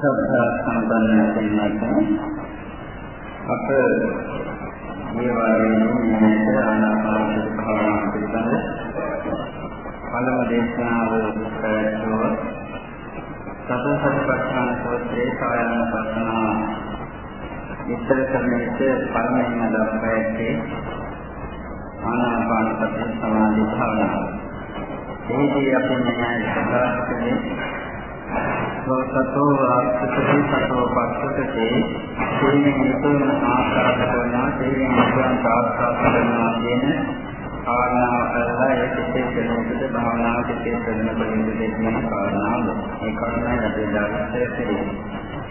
සබ්බා සම්බන්ධ වෙනත් අප මේවායේ මේක ආනාපාන භාවනා පිළිබඳ පළමු දේශනාව පැවැත්වුව සතරසතිපට්ඨාන සූත්‍රයේ කායන පස්සනා විස්තර කරන විට පළමුවෙන් දක්වා ඇත්තේ ආනාපාන සති සමාධි භාවනාව. එහිදී අපි මේ සඳහන් කළේ සතෝ ආස්තකේ සතෝ පස්සකේ සීලෙන් යුතුවන ආකාර කරනවා සීලෙන් යුතුවන ආකාර කරනවා කියන කාරණාව කරලා ඒ සිතේ කෙනෙකුට භාවනාව සිතේ කරන කෙනෙකුට කියන කාරණාව. මේ කාරණා ලැබෙලා ඉතිරි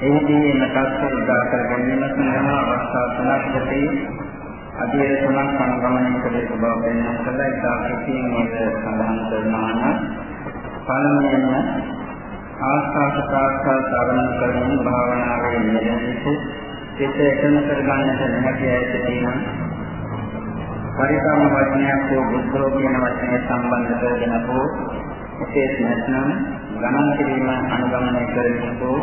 එහිදී මතක් උදා කර ගැනීම සඳහා අවස්ථා තුනක් ඇති අධ්‍යය තුනක් සංගමනය කළ යුතු බව පෙන්වන කළා. ඒක අපිටින් මේක සඳහන් කරනවා නම් පළමුවෙන්ම ආස්වාද ප්‍රාස්වාද ආරම්භ කරමින් භාවනාවේ යෙදෙන විට සිත එකම කරගන්නට නැති ඇයට තියෙනවා පරිකාම වචනයක් හෝ බුද්ධෝ කියන වචනය සම්බන්ධ කරගෙන හෝ විශේෂ නැත්නම් ගණන් කිරීම අනුගමනය කරගෙන හෝ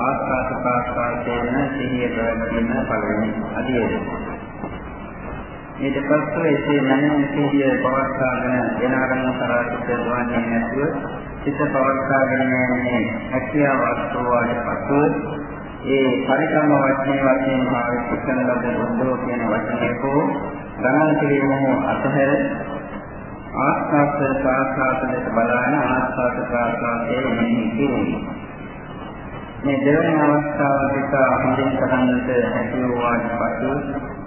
ආස්වාද ප්‍රාස්වාදයෙන් සිහිය ප්‍රවැත්වීම පළවෙනි අදියරේ ඊට පස්සේ ඒ මනෝ සිහිය පවත්වාගෙන වෙන ආරම්භ කරා සිට දුවන්නේ නැතුව සිත පවත්වාගෙන යන්නේ හැකියාවක් වූවාට පසු ඒ පරිකම්ම වචනේ වශයෙන් භාවිත කරන ලද බුද්ධෝ කියන වචනේ කෝ ගණන් කිරීම අතහැර ආස්වාද ප්‍රාසාස ලෙස බලන ආස්වාද ප්‍රාසාසයේ මෙහි කිරීම. මේ දෙවන අවස්ථාව දෙක හොඳින් කරන්නට හැකි වූවාට පසු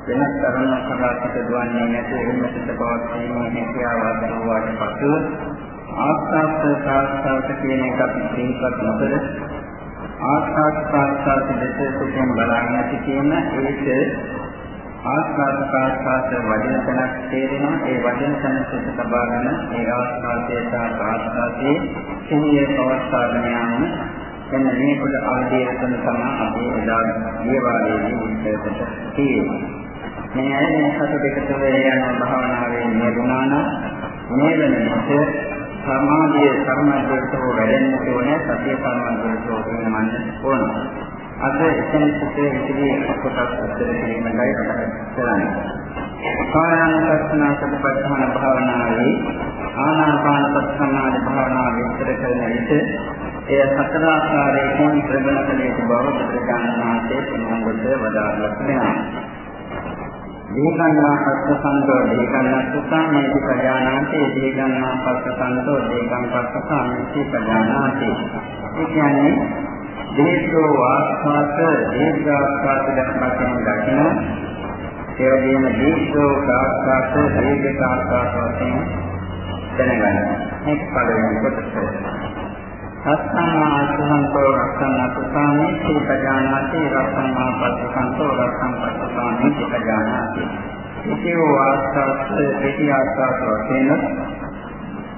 වෙනත් තරණ කරා සිට දුවන්නේ නැතුව එහෙම සිත පවත්වීමේ හැකියාවක් වූවාට පසු ආස්වාද ප්‍රාස්වාද කියන එක අපි තේරුම් නොකර ආස්වාද ප්‍රාස්වාද දෙක සුඛයෙන් බලන්නට කියන ඒක ආස්වාද ප්‍රාස්වාද වචන තනක් තේරෙනවා ඒ වචන තන සුත තබාගෙන ඒ ආස්වාදයේ සහ ප්‍රාස්වාදයේ සිහිය පවත්වාගෙන යන්න එන්න මේ කොට අවදීරතන තමයි අපි එදා දේවාලයේදී විස්තරකට තියෙන්නේ. මේ ඇයි සතු දෙක තුළ යන භාවනාවේ නියුණා නම් මේ වෙන විට සමාධිය කර්මජයතෝ වැඩෙන්නට ඕනේ සතිය කර්මජයතෝ වෙනමන්න ඕන. අද එතන සිටේ ඉතිරි කොටස් උත්තර කිරීමයි කරන්නේ. කායानुපස්සන සතිපට්ඨාන භාවනාවේ ආනාපාන සතිසමාධි භාවනාව විස්තර කරන විට එය සතර ආකාරයකින් ප්‍රබල කළ යුතු බව බුදුරජාණන් වහන්සේ පෙන්වන කොට වදාළා තිබෙනවා. දීගන්නා පස්සසන්තෝ දීගන්නා සුසාමේති පජානාති දීගන්නා පස්සසන්තෝ දීගං පස්සසාමේති පජානාති ඒ කියන්නේ දීර්ඝෝ ආස්වාද දීර්ඝාස්වාද ධර්මයෙන් දකින්න ඒ වගේම දීර්ඝෝ ආස්වාද දීර්ඝාස්වාද වශයෙන් දැනගන්න මේක පළවෙනි කොටස රස්සංමා අසුහන්තෝ රස්සං අසුසාමි සීපජානාති රස්සංමා පස්සන්තෝ රස්සං පස්සාමි සීපජානාති ඉතිෝ ආස්වාද දෙති ආස්වාද වශයෙන්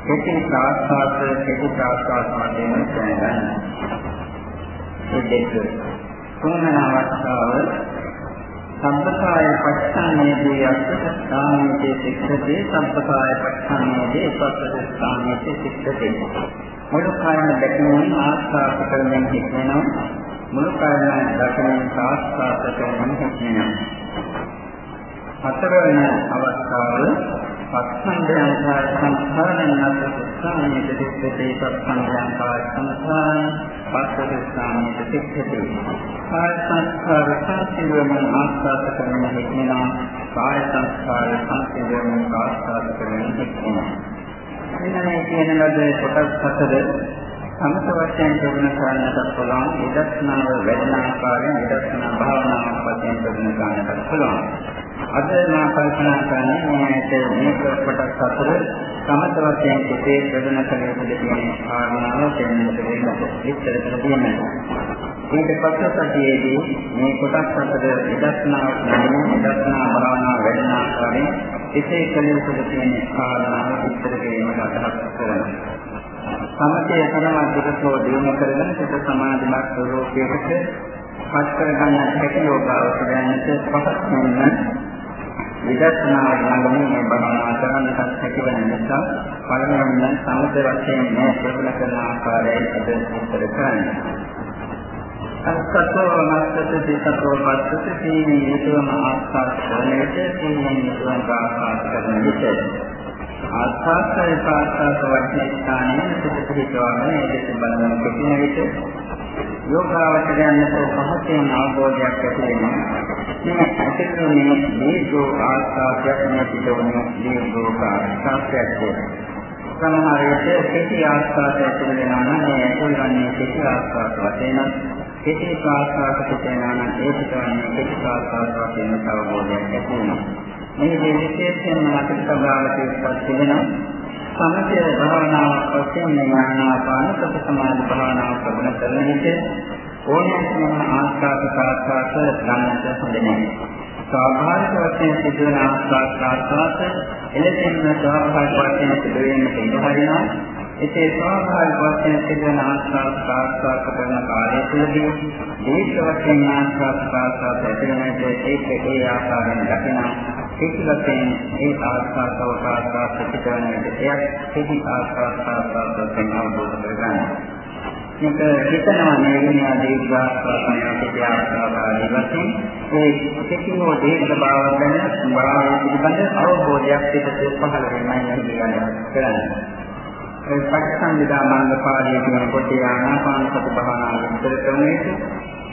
දෙති ආස්වාද දෙති ආස්වාද වශයෙන් දැනගන්න. ඒ දෙක. තුන්වන අවස්ථාව සම්පකාය පච්ඡානයේදී අස්සස්ථානයේ සික්ඛතේ සම්පකාය පච්ඡානයේදී පස්සස්ථානයේ සික්ඛතේ මුළු කායන දැකීමෙන් ආස්වාද කරමින් හිටිනවා මුළු කායන දැකීමෙන් ආස්වාද කරමින් හිටිනවා හතරවෙනි අවස්ථාව පස්සන්දයන් කාය සංස්කාරයන් නැත්නම් දෙදෙස්සේ පස්සන්දයන් කාය සංස්කාරයන් පස්සදෙස්සාමිත සික්ඛති කාය සංස්කාර සංසිඳවමින් ආස්වාද කරමින් හිටිනවා. කාය සංස්කාර සංසිඳවමින් ආස්වාද කරමින් හිටිනවා. මෙන්න මේ කියන ලද කොටස් හතර සමත වශයෙන් ප්‍රගුණ කරන්නට පුළුවන්. විදර්ශනාව වැඩන ආකාරයෙන් විදර්ශනා භාවනාවක් වශයෙන් ප්‍රගුණ කරන්නට පුළුවන්. අද මා කල්පනා කරන්නේ මේක මේ කොටස් හතර සමත වශයෙන් කෙසේ ප්‍රගුණ කළ යුතුද කියන කාරණාව දෙන්නට වෙනවා. විස්තර කර දෙන්නවා. ඊට පස්සේ සතියේදී මේ කොටස් හතර විදර්ශනාවක් නැමෙන විදර්ශනා භාවනාව වැඩන ආකාරයෙන් එසේ කළ යුතුද කියන කාරණාව විස්තර කිරීමට අදහස් කරනවා. සමතේ කරනවා දුරතෝ දිනු කරගෙන සිත සමාධිමත් ස්වરૂපයකට පත් කරගන්න හැකි යෝගාවචරයන්ට පහත් වෙන විදර්ශනා ළඟමින් මේ භාවනා කරන්නට හැකි වෙන නිසා පළමුවෙන් සමත වශයෙන් මේ ප්‍රගුණ කරන ආකාරය අද විස්තර කරන්නේ. අස්සතෝ මස්සත සිතතෝ පස්සත සීනේ යතුම ආස්වාද කරන විට සීනේ යතුම ආස්වාද කරන විට ආස්වාදයේ පාස්වාද වර්ණ ස්ථානයේ සිත පිහිටවගෙන ඒකත් බලන කෙටින විට යෝගාවචරයන්ට පහතෙන් අවබෝධයක් ඇති වෙනවා මේ ඇතිකරන්නේ දීර්ඝ ආස්වාදයක් නැතිවෙන දීර්ඝ ආස්වාදයක් සමහර විට කෙටි ආස්වාදයක් ඇති වෙනවා නම් මේ ඇතුළන්නේ කෙටි ආස්වාද වශයෙන් කෙටි ප්‍රාසාද කියනවා නම් ඒක තමයි කෙටි ප්‍රාසාද කියන අවබෝධයක් ඇති වෙනවා. මේ විශේෂයෙන්ම අපිට සබාවතේ තිබෙනවා. සමථය භාවනාවක් වශයෙන් ඥානාපාන සති සමාධි භාවනාව ප්‍රගුණ කරන විට ඕනෑම ආස්වාද ප්‍රාසාද ගන්නට හොඳ නැහැ. ස්වාභාවික වශයෙන් සිදුවන ආස්වාද ප්‍රාසාද එලෙසින්ම ස්වාභාවික වශයෙන් සිදුවෙන්නට ඉඩ හරිනවා. එසේ ස්වාභාවික වශයෙන් සිදුවන ආස්වාද ප්‍රාස්වාද කරන කාලය තුළදී දීර්ඝ වශයෙන් ආස්වාද ප්‍රාස්වාද ඇතිවෙනට ඒක ඒ ආකාරයෙන් දකිනවා කිසිලකින් ඒ ආස්වාද ප්‍රාස්වාද පිටවන විට එයක් කිසි ආස්වාද ප්‍රාස්වාද වශයෙන් අවබෝධ කරගන්නවා මේක හිතනවා මේ විඤ්ඤා දීර්ඝාස්වාදය පිටිආස්වාද ආදී වශයෙන් ඒ කිසිම දීර්ඝ භාවය ගැන බාහිර පිළිබඳ අවබෝධයක් පිටතේ පහළ වෙනයි කියන්නේ ඒ පටිසම්භිදා මාර්ග පාළිය කියන කොටේ ආනාපාන සති භාවනාව විස්තර කරන එක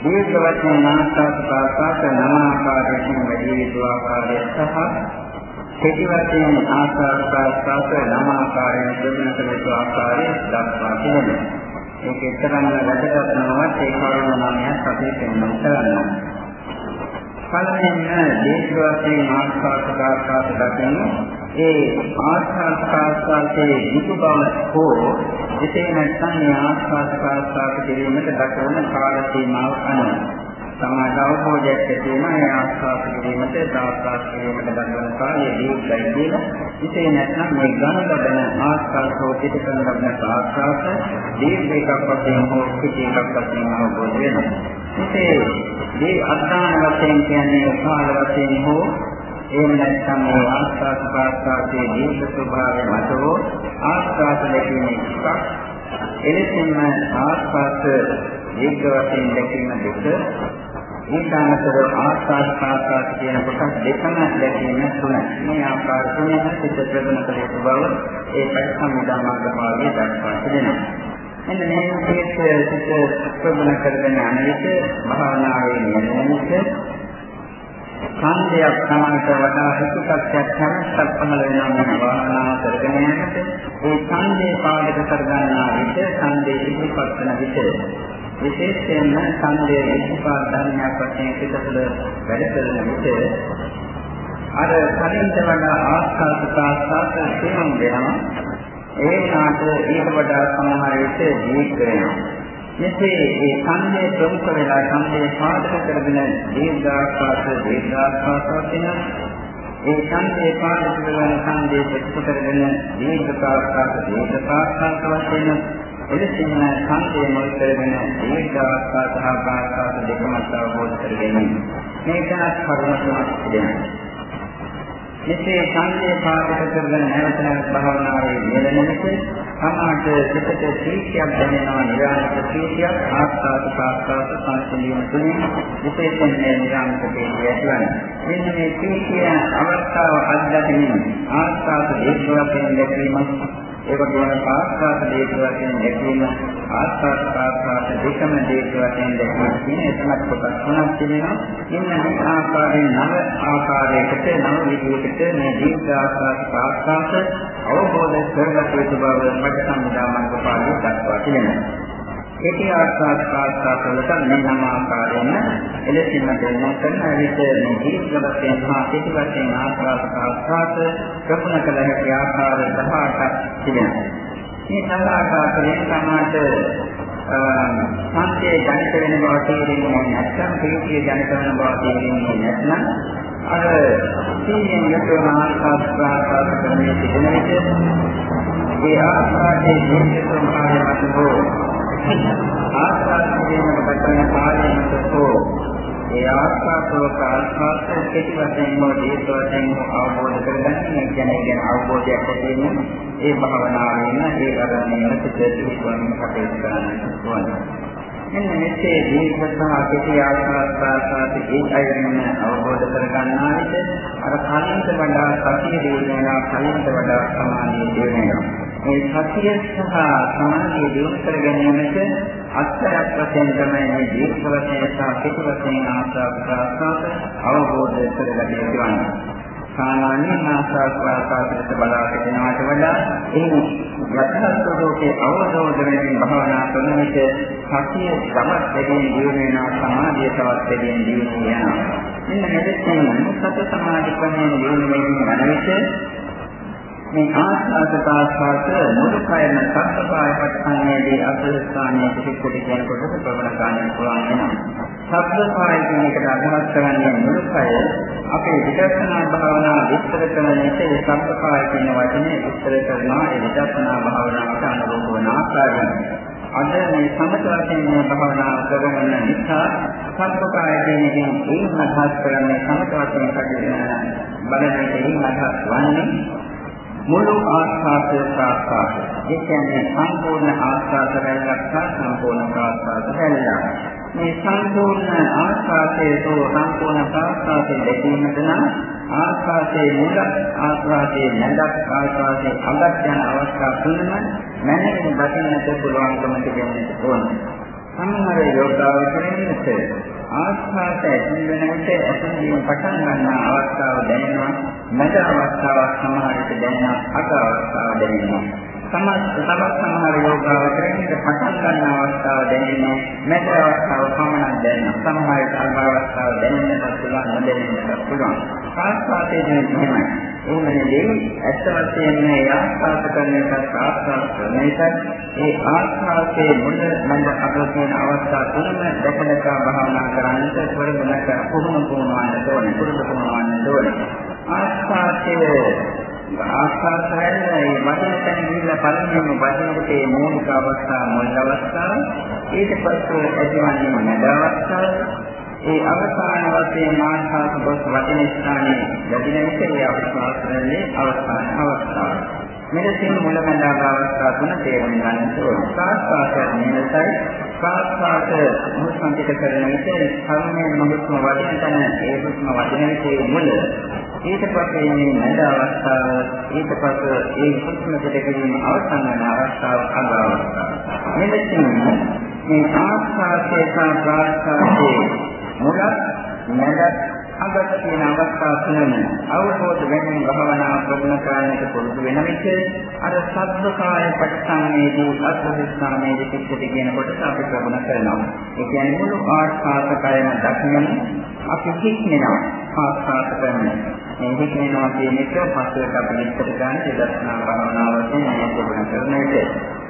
දීර්ඝ වචන නාස්තාව ප්‍රාසාත නම ආකාරයෙන් වැඩි යුතු ආකාරය සහ කෙටි වශයෙන් ආස්වාද ප්‍රාසාත නම ආකාරයෙන් දෙවන කළ යුතු ආකාරය දක්වා තිබෙනවා. මේක එතරම් වැදගත් නොවත් ඒ කරුණ නාමයක් අපි පෙන්වන්න කරනවා. පළවෙනිම දීර්ඝ වශයෙන් ආස්වාද ප්‍රාසාත දකින්න ඒ ආස්වාද ප්‍රාස්වාදයේ දුක බව හෝ එසේ නැත්නම් මේ ආස්වාද ප්‍රාස්වාද කිරීමට දක්වන කාල සීමාව අනුව සමාජ අවබෝධයක් ඇති වෙන ඒ ආස්වාද කිරීමට දාස්වාද කිරීමට දක්වන කාලය දීර්ඝයි කියලා. එසේ නැත්නම් මේ ගණ ලබන ආස්වාද හෝ පිටකන ලබන ආස්වාද දීර්ඝ එකක් වශයෙන් හෝ පිටි එකක් වශයෙන් අවබෝධ වෙනවා. එසේ මේ අත්දාන වශයෙන් කියන්නේ කාල වශයෙන් හෝ එහෙම නැත්නම් මේ ආස්වාද ප්‍රාස්වාදයේ දීර්ඝ ස්වභාවය මතෝ ආස්වාද දැකීම එකක් එලෙසින්ම ආස්වාද දීර්ඝ වශයෙන් දැකීම දෙක ඊටාමතර ආස්වාද ප්‍රාස්වාද කියන කොටස් දෙකම දැකීම තුන. මේ ආකාර තුනෙන් සිත ප්‍රගුණ කළ යුතු බව ඒ පරිසම්මදා මාර්ගපාළිය දක්වා තිබෙනවා. එන්න මේ විදිහට සිත ප්‍රගුණ කරගෙන යන විට භාවනාවේ නියමනක ඡන්දයක් සමානට වඩා හිතකත්වයක් කැමැත්තක් පහළ වෙනවා නම් වාහනාව කරගෙන යනකොට ඒ ඡන්දේ පාදක කරගන්නා විට ඡන්දේ ඉදිරිපත් වන විට විශේෂයෙන්ම ඡන්දයේ ඉදිරිපත් ධර්මයක් වශයෙන් පිටතල වැඩ කරන විට අර කලින්ට වඩා ආස්කාර ප්‍රාසාත තේරුම් වෙනවා. ඒ නාට ඊට වඩා සමහර විට දීර්ඝ වෙනවා. මෙසේ ඒ සංදේ ප්‍රමුඛ වෙලා සංදේ පාදක කරගෙන දීර්ඝාස්වාස දීර්ඝාස්වාස වෙන ඒ සංදේ පාදක කරගෙන සංදේ ප්‍රතිපද කරගෙන දීර්ඝාස්වාස දීර්ඝාස්වාස වශයෙන් එලෙසින්ම සංදේ මුල් කරගෙන දීර්ඝාස්වාස හා ආස්වාස දෙකම අවබෝධ කරගෙන මේකත් කරුණ තුනක් දෙනවා මෙසේ සංකේ පාදක කරගෙන නැවත නැවත භාවනාවේ යෙදෙන විට සමාජ සිතට සීතියක් දැනෙනවා නිරාමිත සීතියක් ආස්වාද ප්‍රාස්වාද සංසිඳීම තුළින් විශේෂයෙන් මේ නිරාමිත සීතිය ඇතිවන්නේ. මෙන්න මේ සීතිය අවස්ථාව අත්දැකීම ආස්වාද දේශවයෙන් දැකීමක් ඒක කියන ආස්වාද දේශ වශයෙන් දැකීම ආස්වාද ප්‍රාස්වාද දෙකම දේශ වශයෙන් දැකීම කියන එතනක් කොටස් තුනක් තිබෙනවා. ඉන්න මේ ආකාරයෙන් නව ආකාරයකට නව විදිහකට මේ දීර්ඝ ආස්වාද ප්‍රාස්වාද අවබෝධ කරගත යුතු බව මට සම්දාමක පාඩු දක්වා තිබෙනවා. ඒකේ ආස්වාද ප්‍රාස්වාද වලට මෙන්නම ආකාරයෙන් එලෙසින්ම දෙන්නා කරන විට මේ දීර්ඝ වශයෙන් හා කෙටි වශයෙන් ආස්වාද ප්‍රාස්වාද ප්‍රගුණ කළ හැකි ආකාර 18ක් තිබෙනවා. මේ සංඝාකාරයෙන් සමාත සංකේ ජනිත වෙන බව තේරෙන්නේ නැත්නම් ප්‍රීතිය ජනිත වෙන බව තේරෙන්නේ නැත්නම් අර සීයෙන් යුතුව ආස්වාද ප්‍රාස්වාද කරන්නේ සිදෙන විට ඒ ආස්වාදයේ දීර්ඝ ස්වභාවය මත හෝ ආස්වාදයෙන් පටන් කාලයකෝ ඒ ආස්වාදෝක ආස්වාද කෙටි වශයෙන් හෝ දීර්ඝ වශයෙන් අවබෝධ කරගන්න මේ කියන්නේ කියන අවබෝධයක් ඇති වෙන ඒ භාවනාවෙන් ඒ කරන්නේ සිත පිළිබඳව කටයුතු කරන්න ඕනේ. මෙන්න මෙසේ දීර්ඝ සහ කෙටි ආකාරات ඒ අයිරින් අවබෝධ කරගන්නා විට අර කලින්ට වඩා සතිය දිනනවා කලින්ට වඩා සමාධිය දිනනවා. මේ සතිය සහ සමාධිය දිනු කර ගැනීමට අත්‍යවශ්‍ය වශයෙන් තමයි මේ දීර්ඝ වශයෙන් සහ කෙටි වශයෙන් ආකාරات අවබෝධ කරගන්න යුතුවන්නේ. සාමාන්‍යයෙන් ආස්වාද ප්‍රාසාදයට බලාගෙන යනවට වඩා ඒ යථාර්ථ ලෝකයේ අවබෝධ වෙනින් භාවනා කරන විට සතිය ගමත් දෙකින් දියුණු වෙනවා සමාධිය තවත් දෙකින් දියුණු වෙනවා. මෙන්න මෙතන සත සමාධි ක්‍රමයෙන් දියුණු වෙනින් යන විට මේ ආස්වාද ප්‍රාසාද මුළු කයම සත්පාය පටන්යේදී අසල ස්ථානයේ පිටිකොට කියනකොට ප්‍රවණ ගන්න පුළුවන් වෙනවා. සත්පාය කියන එකට අදහස් කරන්නේ මුළු කය අපේ විදර්ශනා භාවනා විස්තර කරන විට සත්පාය කියන වචනේ විස්තර කරනවා ඒ විදර්ශනා භාවනාවට අනුරූප වන ආකාරයෙන්. අද මේ සමත වශයෙන් මේ භාවනාව කරන නිසා සත්පාය කියන එකෙන් ඒ අදහස් කරන්නේ සමත වශයෙන් කටයුතු බලන එකෙන් අදහස් වන්නේ මුළු ආස්වාදය ප්‍රාස්වාදය. ඒ කියන්නේ සම්පූර්ණ ආස්වාද රැල්ලක් සහ සම්පූර්ණ ප්‍රාස්වාද රැල්ලක්. මේ සම්පූර්ණ ආස්වාදයේ තෝ සම්පූර්ණ ප්‍රාස්වාදයේ දැකීමද නම් ආස්වාදයේ මුල ආස්වාදයේ මැදක් ආස්වාදයේ අගක් යන අවස්ථා තුනම මැනවින් දකින්නට පුළුවන්කම තිබෙන්නට ඕනේ. සමහර යෝගාවචරයෙන්ට ආස්වාද ඇති වෙන විට ඇතිවීම පටන් ගන්න අවස්ථාව දැනෙනවා. මැද අවස්ථාවක් සමහර විට දැනෙනවා. අග අවස්ථාව දැනෙනවා. සමත් සමත් සමහර යෝගාවචරයෙන්ට පටන් ගන්න අවස්ථාව දැනෙන්නේ මැද අවස්ථාව පමණක් දැනෙනවා. සමහර විට අග අවස්ථාව දැනෙන්නත් පුළුවන් නොදැනෙන්නත් පුළුවන්. ආස්වාදයේ දැනෙන්නේ එහෙම නෙවෙයි ඇත්ත වශයෙන්ම ආස්වාද කරන එකත් ආස්වාද කරන එකත් ඒ ආස්වාදයේ මුල මඳ අග කියන අවස්ථා තුනම දැකලා භාවනා කරන්නට පරිමලක පුහුණු පුහුණුවන්න ඕනේ. පුරුදු පුහුණුවන්න ඕනේ. ආස්වාදයේ ආස්වාදයෙන් මේ වචන තැන ගිහිල්ලා පළමුවෙන්ම වචනකට මේ මූලික අවස්ථාව මුල් අවස්ථාව ඊට පස්සේ ඇතිවන්නේ මැද අවස්ථාව ඒ අවසාන වශයෙන් මාර්ගාස බොස් වචන ස්ථානයේ ලැබෙන විට ඒ අවස්ථාවේ අවසාන අවස්ථාව. මෙලෙසින් මුලමඳාක අවස්ථා තුන තේරුම් ගන්නට ඕන. සාස්ත්‍රාසයෙන් මෙලෙසයි සාස්ත්‍රාස මුස්මන්තික කරන විට කර්මයේ මොහොත්ම වදින තැන ඒ මුස්ම වදින විට මුල ඊට පස්සේ මේ මඳ අවස්ථාව ඊට පස්සේ ඒ මුස්ම දෙකකින් අවසන් වන අවස්ථාව අග අවස්ථාව. මෙලෙසින් මේ ආස්වාදයේ සහ ප්‍රාස්වාදයේ මුලක් නැදත් අගට තියෙන අවස්ථා තුනම අවබෝධ වෙනින් භවනා ප්‍රගුණ කරන්නට පුරුදු වෙන විට අර සබ්බකාය පරිසංවේදී අත්දිස්ථානයේ පිටට කියන කොටස අපි ප්‍රගුණ කරනවා. ඒ කියන්නේ මුළු ආස්වාදකයම දක්නම අපි හික්මනවා ආස්වාද කරනවා. මේ හික්මනවා කියන එක පස්සේ අපි විස්තර ගන්න ඉදර්ශනා භවනාවකින් මේ ප්‍රගුණ කරන විට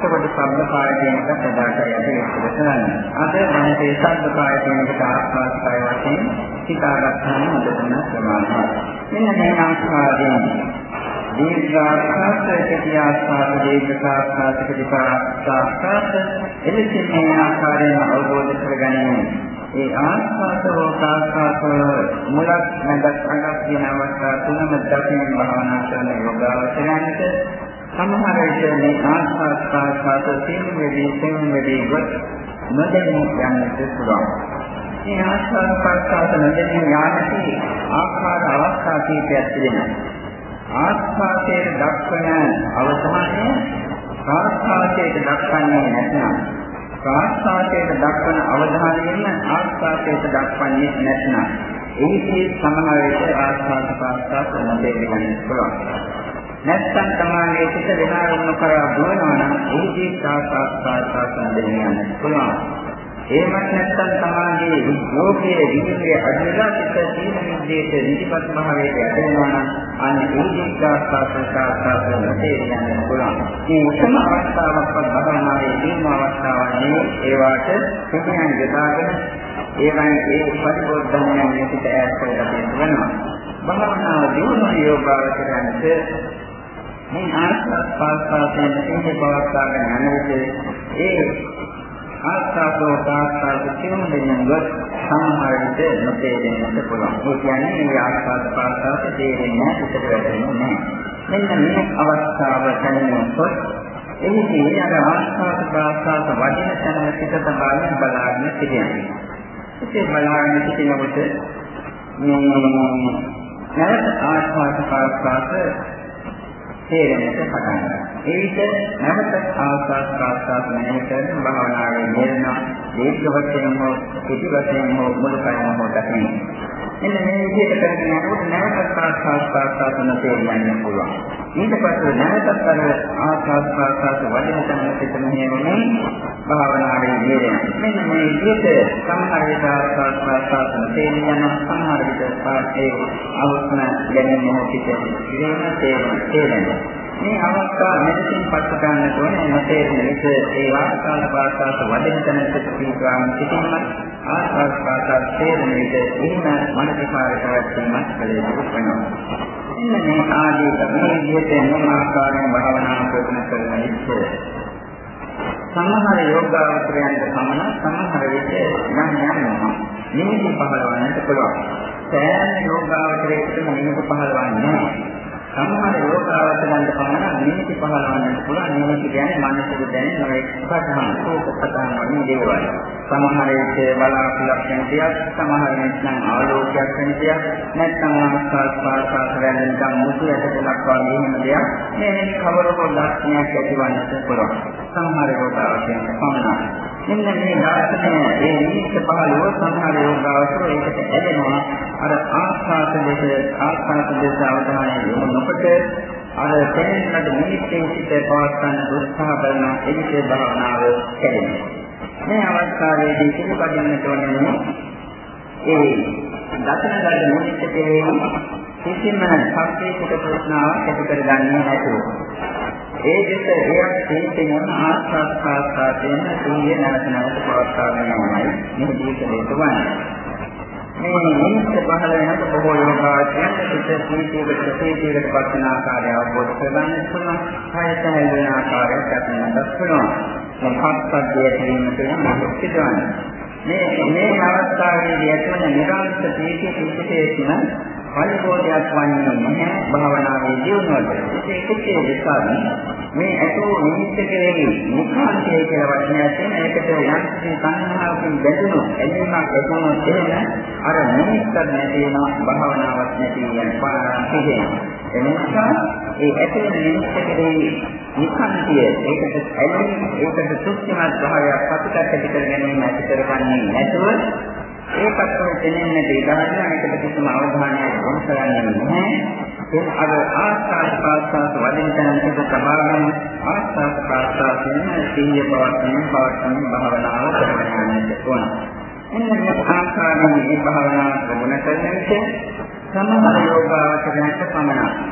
එතකොට ශබ්ද කාය කියන එක ප්‍රදාකයි අපි විස්තර කරන්නේ. අද මම මේ ශබ්ද කාය කියන එකට ආස්වාදකය වශයෙන් හිතාගත්තාම හොඳටම ප්‍රමාණයි. මෙන්න මේ ආස්වාදයෙන් දීර්ඝාස්වාද කෙටිආස්වාද දීර්ඝාස්වාද කෙටිආස්වාද එලෙසින් මේ ආකාරයෙන් අවබෝධ කරගනිමු. ඒ ආස්වාදව කාස්වාදව මුලක් නැදක් අගක් කියන අවස්ථා තුනම දකින භාවනා කරන යෝගාවචරයන්ට සමහර විට මේ ආස්වාද ප්‍රාසාද තේමෙදී තේමෙදී වත් නොදැනී යන්නට පුළුවන්. මේ ආස්වාද ප්‍රාසාද නොදැනී යාමේ ආකාර අවස්ථා කීපයක් තිබෙනවා. ආස්වාදයේ දක්වන අවධානය ප්‍රාසාදයේ දක්වන්නේ නැත්නම් ප්‍රාසාදයේ දක්වන අවධානයෙන් ආස්වාදයේ දක්වන්නේ නැත්නම් ඒකේ සමහර විට ආස්වාද ප්‍රාසාද නොදැනී යන්න පුළුවන්. නැත්නම් තමයි සිත වෙන අරමුණු කරා දුවනවා නම් ඒකේ සාසාස්ථාසන දෙන්න පුළුවන්. එහෙමත් නැත්නම් තමාගේ ලෝකයේ විදිහේ අදිලා සිත තීන නිදේට නිදිපත් භාවයට යටවෙනවා නම් අන්න ඒකේ සාසාස්ථාසන දෙන්න පුළුවන්. මේ උසම අවස්ථාවක්වත් භවනාවේ දීම අවස්ථාවක් නෙවෙයි ඒවාට සිහියන් යොදාගෙන ඒවයි ඒ පරිබෝධඥයන් සිට ඈත් කරලා තියෙනවා. භවනාව දිනු යෝගාවචරයන්ට මේ ආස්වාද පාස්වාදයෙන් සිහිය පවත්වාගෙන යන විට ඒ ආස්වාදෝ පාස්වාද කියන දෙන්නවත් සමහර විට නොතේරෙන්නත් පුළුවන්. ඒ කියන්නේ මේ ආස්වාද පාස්වාද තේරෙන්නේ නැහැ පිටට වැටෙන්නේ නැහැ. මෙන්න මේ අවස්ථාව දැනෙනකොට එනිදී අර ආස්වාද ප්‍රාසාද වදින තැන සිට තමයි බලාගෙන සිටින්නේ. ඉතින් බලාගෙන සිටිනකොට මේ නැවත ආස්වාද ප්‍රාසාද තේරෙන්නට පටන් ගන්නවා. ඒ විට නැවත ආස්වාද ප්‍රාසාද මෙහෙය කරන භාවනාවේ යෙදෙන දීර්ඝ වශයෙන් හෝ කෙටි වශයෙන් හෝ මුළු කයම හෝ දකිනවා. එන්න මේ විදිහට කරගෙන යනකොට නැවතත් ආස්වාද ප්‍රාසාසන තේරුම් පුළුවන්. ඊට පස්සේ නැවතත් අර ආස්වාද ප්‍රාසාස වදින තැන සිට මෙහෙමනේ භාවනාවේ යෙදෙනවා. මෙන්න මේ විදිහට සමහර විට ආස්වාද ප්‍රාසාසන තේරුම් යන සමහර විට පාඩේ අවස්න ගැනීම මොහොතේ ඉරේන තේරෙනවා. මේ අවස්ථාව මෙතෙන් පස්ස ගන්නට ඕනේ නැතේ මේක ඒ වාස්තාන පාසාස වදින තැනට පිටවාම සිටින්න ආස්වාද පාසාස තේරෙන විට එහෙම මනසිකාරකයක් වීමක් කළ යුතු වෙනවා. එන්න මේ ආදී මේ විදිහට මොන ආකාරයෙන් භාවනා කරන කරන ඉස්සේ සමහර යෝගාවචරයන්ට සමන සමහර විට යම් යම් නිමිති පහළවන්නට පුළුවන්. සෑම යෝගාවචරයකටම නිමිති පහළවන්නේ නැහැ. සමහර යෝගාවචරයන්ට පමණ නිමිති පහළවන්නට පුළුවන් නිමිති කියන්නේ මානසික දැනෙන නොයෙක් සතහන් සෝපසතහන් වගේ දේවල්. සමහර විට බලාපොරොත්තු වෙන දෙයක්, සමහර විට නම් ආලෝකයක් වෙන දෙයක්, නැත්නම් ආස්වාද පාසාස වෙන නිකන් මුතු ඇටලක් වගේ එහෙම දෙයක්. මේ වෙන කවර හෝ ලක්ෂණයක් ඇතිවන්නට පුළුවන්. සමහර යෝගාවචරයන්ට පමණයි. මෙන්න මේ දාර්ශනය ඒ නිමිති පහළව සමහර යෝගාවචරය ඒකට ඇදෙනවා. අර ආස්වාද දෙක ආස්වාද දෙක අවධානය යොමු නොකොට අර තැනෙන්නට නිමිත්තෙන් සිට පවත්වන්න උත්සාහ කරන එවිට භාවනාව කැඩෙනවා. මේ අවස්ථාවේදී පිළිපදින්නට ඕනේ ඒ දසන ගන්න නිමිත්තේ කිසිම සංකේතික ප්‍රශ්නාවක් ඇති කරගන්නේ නැතුව ඒ දෙස එයක් තේින්න ආස්වාද ප්‍රාසාදයෙන් සිහිය නැවත නැවත පවත්වාගෙන යනවායි මේ දීකලේට වන්නේ. මේ නිමිත්ත පහළ වෙනකොට බොහෝ යෝගාවචයන් සිත සීතීකට සීතීකට පස්සන ආකාරය අවබෝධ කරගන්න පුළුවන්. කාය සැහැල්ලුන ආකාරයක් දක්වන්නත් පුළුවන්. මේ පස්සද්ධිය කියන එක සිදුවන්නේ. මේ මේ අවස්ථාවේදී ඇතිවන නිරාමිත ප්‍රීතිය පිටේසින පරිබෝධයක් වන්නේ නැහැ භාවනාවේ දියුණුවට. ඒක කෙසේ දෙකක් මේ අතෝ නිමිත්තකේ මුඛාන්තය කියලා වචනයක් තියෙන ඒකට යම්කිසි සංහාවකින් බැඳුණු එළිමක් ඇතුණු එහෙම අර නිමිත්තක් නැති වෙන භාවනාවක් නැති වෙන පාරාන්තිය. එනිසා ඒ ඇතුළේ නිමිත්තකේ මුඛාන්තය ඒකට ඇලෙන ඒකට සුක්ෂමත් භාවයක් පසුකට ඇති කර ගැනීම ඇති කරගන්නේ නැතුව ඒකත් දෙන්නේ දෙදාන එකට කිසිම අවධානයක් යොමු කරන්නේ නැහැ. ඒ අර ආස්වාද ප්‍රාසාස වදින තැනකට සබාගෙන ආස්වාද ප්‍රාසාසයෙන් සිහිය පවත්වන පවත්වන භාවනාව කරගෙන යන්න ඕන. එන්න මේ ආකාරයෙන් මේ භාවනාව ප්‍රගුණ කරන විට සමහර යෝගාවචරයන්ට පමණක්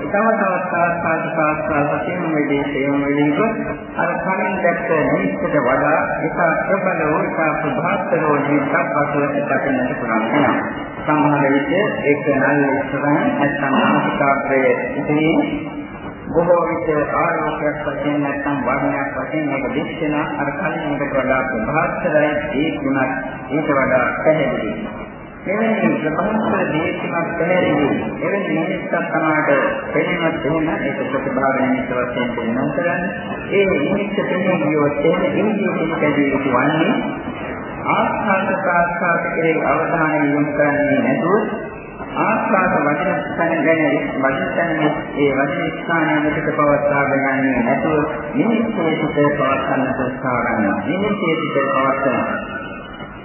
තව තවත් සාස්ත්‍රාත් සාස්ත්‍රාත් වශයෙන් මේ දේශයෙන් වෙලින්කොත් අර කලින් දැක්ක නිමිත්තට වඩා එක ප්‍රබල වූ එක ප්‍රභාස්තරෝ නිමිත්තක් වශයෙන් දකින්නට පුළුවන් වෙනවා. සමහර විට ඒක නල් ඉස්සරහින් නැත්නම් මානසිකාග්‍රයේ ඉතින් බොහෝ විට ආරෝපයක් වශයෙන් නැත්නම් වර්ණයක් වශයෙන් මේක දිස්සන අර කලින් එකට වඩා ප්‍රභාස්තරයි ඒ ගුණත් ඊට වඩා පැහැදිලි. එවැනි ප්‍රබන්ධ දේශනක් පැහැදිලි එවැනි නිමිත්තක් තමයි පෙනෙන්නත් එහෙම ඒක ප්‍රතිභාව නිමිත්ත වශයෙන් පෙන්වන්න කරන්නේ ඒ නිමිත්ත පෙනෙන ගියොත් එහෙම ඉන්දිය පිළිපැදිය යුතු වන්නේ ආස්වාද ප්‍රාස්වාද කෙරේ අවධානය යොමු කරන්නේ නැතුව ආස්වාද වචන ස්ථාන ගැන වචන ඒ වචන ස්ථානයේ පිට පවත්වාගෙන යන්නේ නැතුව නිමිත්තේ පිට පවත්වන්න උත්සාහ කරනවා. නිමිත්තේ පිට පවත්වනවා.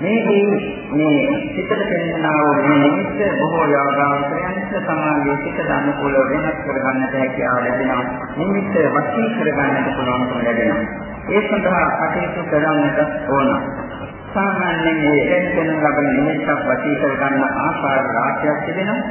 මේකේ මේ සිතට පෙනෙනා වූ මේ නිමිත්ත බොහෝ යෝගාවචරයන්ට සමාධියේ සිත අනුකූල වෙනස් කරගන්නට හැකියාව ලැබෙනවා. නිමිත්ත වශී කරගන්නට පුළුවන්කම ලැබෙනවා. ඒ සඳහා කටයුතු කරන්නට ඕන. සාමාන්‍යයෙන් මේ එන්ටෙන ලබන නිමිත්තක් වශී කරගන්න ආකාර රාශියක් තිබෙනවා.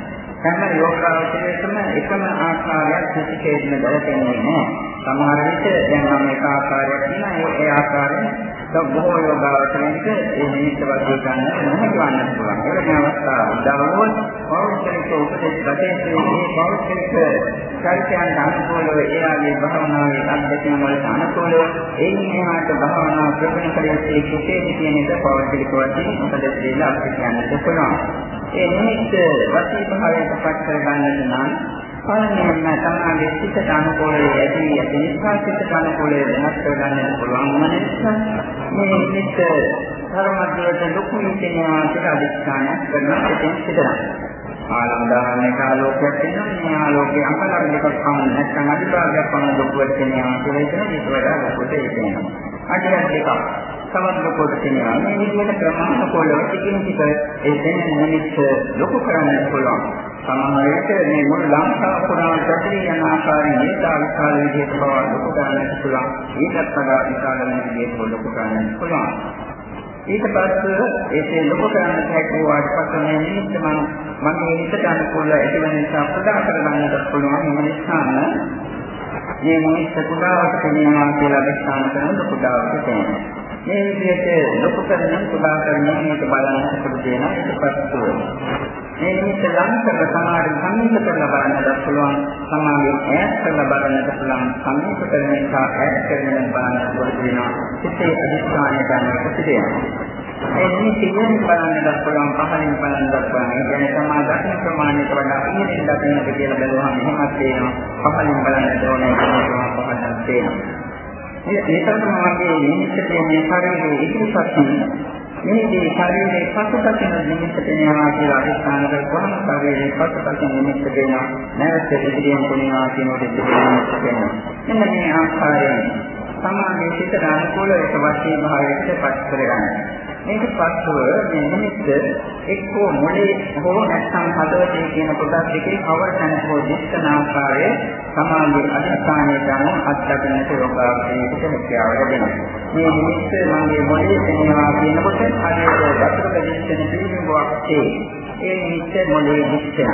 හැම යෝගාවචරයකම එකම ආකාරයක් ප්‍රතිකේතන දැලපෙන්නේ නැහැ. සමහර විට දැන් මම එක ආකාරයක් කියනවා ඒ ආකාරයෙන් බොහෝ යෝගාවචරයන්ට ඒ නිමිත්ත වර්ගය ගන්න නොහැකි වන්නත් පුළුවන්. ඒකේ අවස්ථාව උදාවොත් පෞද්ගලික උපදේශ ගතේ මේ පෞද්ගලික චරිතයන් අනුකූලව එයාගේ භාවනාවේ අත්දැකීම් වලට අනුකූලව ඒ නිහාට භාවනාව ප්‍රගුණ කළ යුත්තේ කෙසේද කියන එක පෞද්ගලික වශයෙන් උපදෙස් දීලා අපිට කියන්නත් පුළුවන්. ඒ නිමිත්ත වශී භාවයට පත් කර ගන්නට නම් පළමුවෙන්ම තමයි සිතට අනුකූලව ඇති ඇති නිසා සිතට අනුකූලව වෙනස් කරගන්න පුළුවන් වන නිසා මේ නිමිත්ත ධර්මද්වයට ලොකු නිතේනවා කියලා අධිෂ්ඨානයක් කරනවා එතෙන් සිතනවා. ආලම්දානයක ආලෝකයක් වෙනවා මේ ආලෝකයේ අකලක් දෙකක් පමණ නැත්නම් අදිභාගයක් පමණ ලොකුවට වෙනවා කියලා හිතන ඊට වඩා ලොකුට වෙනවා. අඩියක් දෙකක් තවත් ලොකුට වෙනවා. මේ විදිහට ක්‍රමානුකූලව ටිකින් ටික ඒ දෙන නිමිත්ත ලොකු කරන්න පුළුවන්. සමහර විට මේ මුළු ලංකාව පුරාම පැතිරී යන ආකාරයෙන් ඒකා විශාල විදිහට බව ලොකු කරන්නට පුළුවන්. ඊටත් වඩා විශාල විදිහට ලොකු කරන්නට පුළුවන්. ඊට පස්සේ ඒකේ ලොකු කරන්න හැකියාවට පස්සේ මේ නිමිත්ත මම මගේ හිතට අනුකූලව ඇතිවෙන නිසා ප්‍රදා කරගන්නට පුළුවන්. ඒ නිසාම මේ නිමිත්ත කුඩාවට කියනවා කියලා අධිෂ්ඨාන කරන කුඩාවට කියනවා. මේ විදිහට ලොකු කරන කුඩා කරන මේක බලන්න පුරුදු වෙන ඊට පස්සේ. මේ නිමිත්ත ලං කරලා සමාධි සම්මිත කරලා බලන්නත් පුළුවන් සමාධිය ඈත් කරලා බලන්නත් පුළුවන් සම්මිත කරන එක ඈත් කරගෙන බලන්න පුළුවන් වෙනවා. සිතේ අධිෂ්ඨානය ගන්න පිටියනවා ඒ නිමිති ඉගෙන බලන්නත් පුළුවන් පහලින් බලන්නත් පුළුවන්. ඒ කියන්නේ සමා දක්ෂ ප්‍රමාණයට වඩා ඉහළින් දකින්නට කියලා බැලුවහම එහෙමත් තේනවා පහලින් බලන්නට ඕනේ කියලා පහලින් තේනවා ඒ තමයි නිමිත්තේ මේ ශරීරයේ ඉතිරිපත් මේකේ ශරීරයේ පසුපසින් නිමිත්ත දෙනවා කියලා අධිෂ්ඨාන කරගොහම ශරීරයේ පසුපසින් නිමිත්ත දෙනවා? නැවත ඉදිරියෙන් කොනවා කියන දෙයක් වෙනවා මෙන්න මේ ආකාරයෙන් සමාධියේ සිට අනුකූල එක වශයෙන් භාවයකට පත් කරගන්න. මේක පස්සව මේ නිමිත්ත එක්කෝ මොලේ හෝ නැත්නම් හදවතේ කියන කොටස් දෙකේ කවර තැනක හෝ දිස්සන ආකාරයේ සමාධි අධිෂ්ඨානයේ ගන්න අත්දැකීමට යොගාවේකට හැකියාව ලැබෙනවා. මේ නිමිත්ත මගේ මොලේ තේනවා කියනකොට හරියට වතුරක දිස්සන පිළිඹුවක් ඒ නිමිත්ත මොලේ දිස්සන.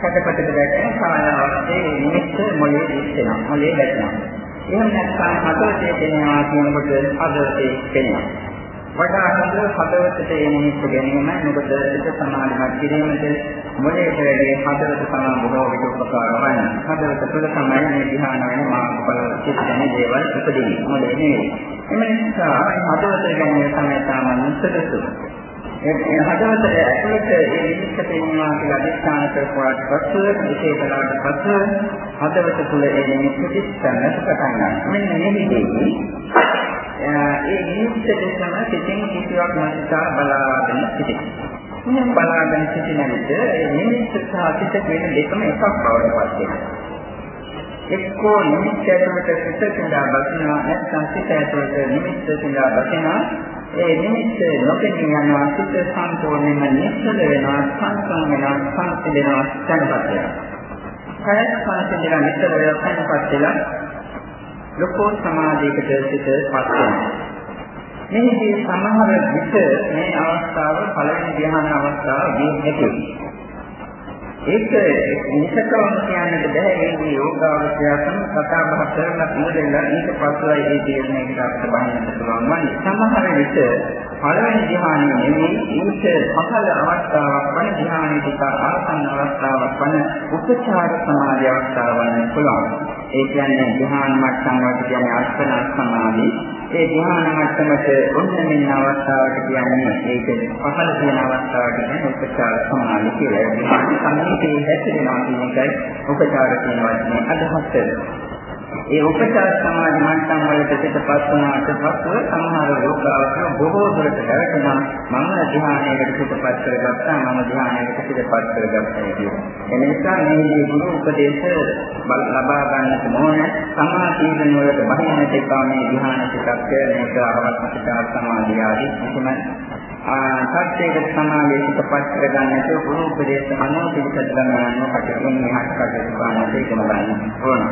කටපටට දැක්කම කාලාවස්සේ නිමිත්ත මොලේ දිස්සන. මොලේ දැක්කම. එහෙම නැත්නම් හදවතේ තේනවා කියනකොට හදවතේ තේනවා. වඩා හොඳ හදවතට එන හිත ගැනීම මොකද සිත සමාධිමත් කිරීමට මොලේට වැඩි හදවත සමාන බොහෝ විට උපකාර වන හදවත තුළ තමයි මේ ධ්‍යාන වෙන මාර්ගඵල සිත්යන දේවල් උපදින්නේ. මොලේ නෙවෙයි. එම නිසා හදවත ගැනීම තමයි තාමන් සුදුසු. ඒ හදවතට ඇතුළත ඒ නිමිත්ත පෙන්වනවා කියලා අධිෂ්ඨාන කරපුවාට පස්සේ විශේෂලාට පස්සේ හදවත තුළ ඒ නිමිත්ත දිස්සන්නට පටන් ගන්නවා. මෙන්න මෙහිදී ඒ නිමිත්ත දෙකම සිතින් කිසිවක් නැතිව බලාගෙන සිටිනවා. මෙන්න බලාගෙන සිටින විට ඒ නිමිත්ත සහ සිත කියන දෙකම එකක් බවට පත් වෙනවා. එක්කෝ නිමිත්ත ඇතුළත සිත සිඳා බසිනවා නැත්නම් සිත ඇතුළත නිමිත්ත සිඳා බසිනවා ඒ නිමිත්ත නොපෙනී යනවා සිත සම්පූර්ණයෙන්ම නිශ්චල වෙනවා සංසම් වෙනවා සංසිඳෙනවා තැන්පත් වෙනවා. කය සංසිඳලා නිශ්චල වෙනවා තැන්පත් වෙලා ලොකෝ සමාධියකට සිතපත් වෙනවා. මෙහිදී සමහර විට මේ අවස්ථාව පළවෙනි ධ්‍යාන අවස්ථාව දී හැකියි. ඒක නිසකවම කියන්නට බෑ මේ යෝගාවචයන් කතා බහ කරලා ඉඳලා ඊට පස්සෙයි ඒ තීරණයකට අපිට බහින්නට පුළුවන් වන්නේ. සමහර විට පළවෙනි ධ්‍යානෙ නෙමෙයි ඊට පහළ අවස්ථාවක් වන ධ්‍යානෙ ටික ආසන්න අවස්ථාවක් වන උපචාර සමාධි අවස්ථාවක් වන්න පුළුවන්. ඒ කියන්නේ ධ්‍යාන මට්ටම් වලට කියන්නේ අර්ථන සමාධි. ඒ ධ්‍යාන මට්ටමට ඔන්න මෙන්න අවස්ථාවට කියන්නේ ඒක පහළ තියෙන අවස්ථාවට කියන්නේ උපචාර සමාධි කියලා. ධ්‍යාන සම්පූර්ණයෙන් හැදෙනවා කියන එකයි උපචාර කියන වචනේ අදහස. ඒ උපචාර සමාධි මට්ටම් වලට පිටපත් වුණාට පස්සෙ සමහර ලෝකාවචර බොහෝ දුරට දැවෙනවා මම ධ්‍යානයකට පිටපත් කරගත්තා මම ධ්‍යානයකට පිටපත් කරගත්තා කියන. ඒ නිසා මේ ගුරු උපදේශ ලබා ගන්නට ඕන සමාධියන වලට බහින්නට එපා මේ ධ්‍යාන පිටක්ය මේක අවස්ථිතා සමාධිය ආදී කිසිම සත්‍යයකට සමාධිය පිටපත් කරගන්නට ගුරු උපදේශ අනුව පිළිපද ගන්නවා කටයුතු මෙහාට කටයුතු කරන්න ඒකම ගන්න ඕන.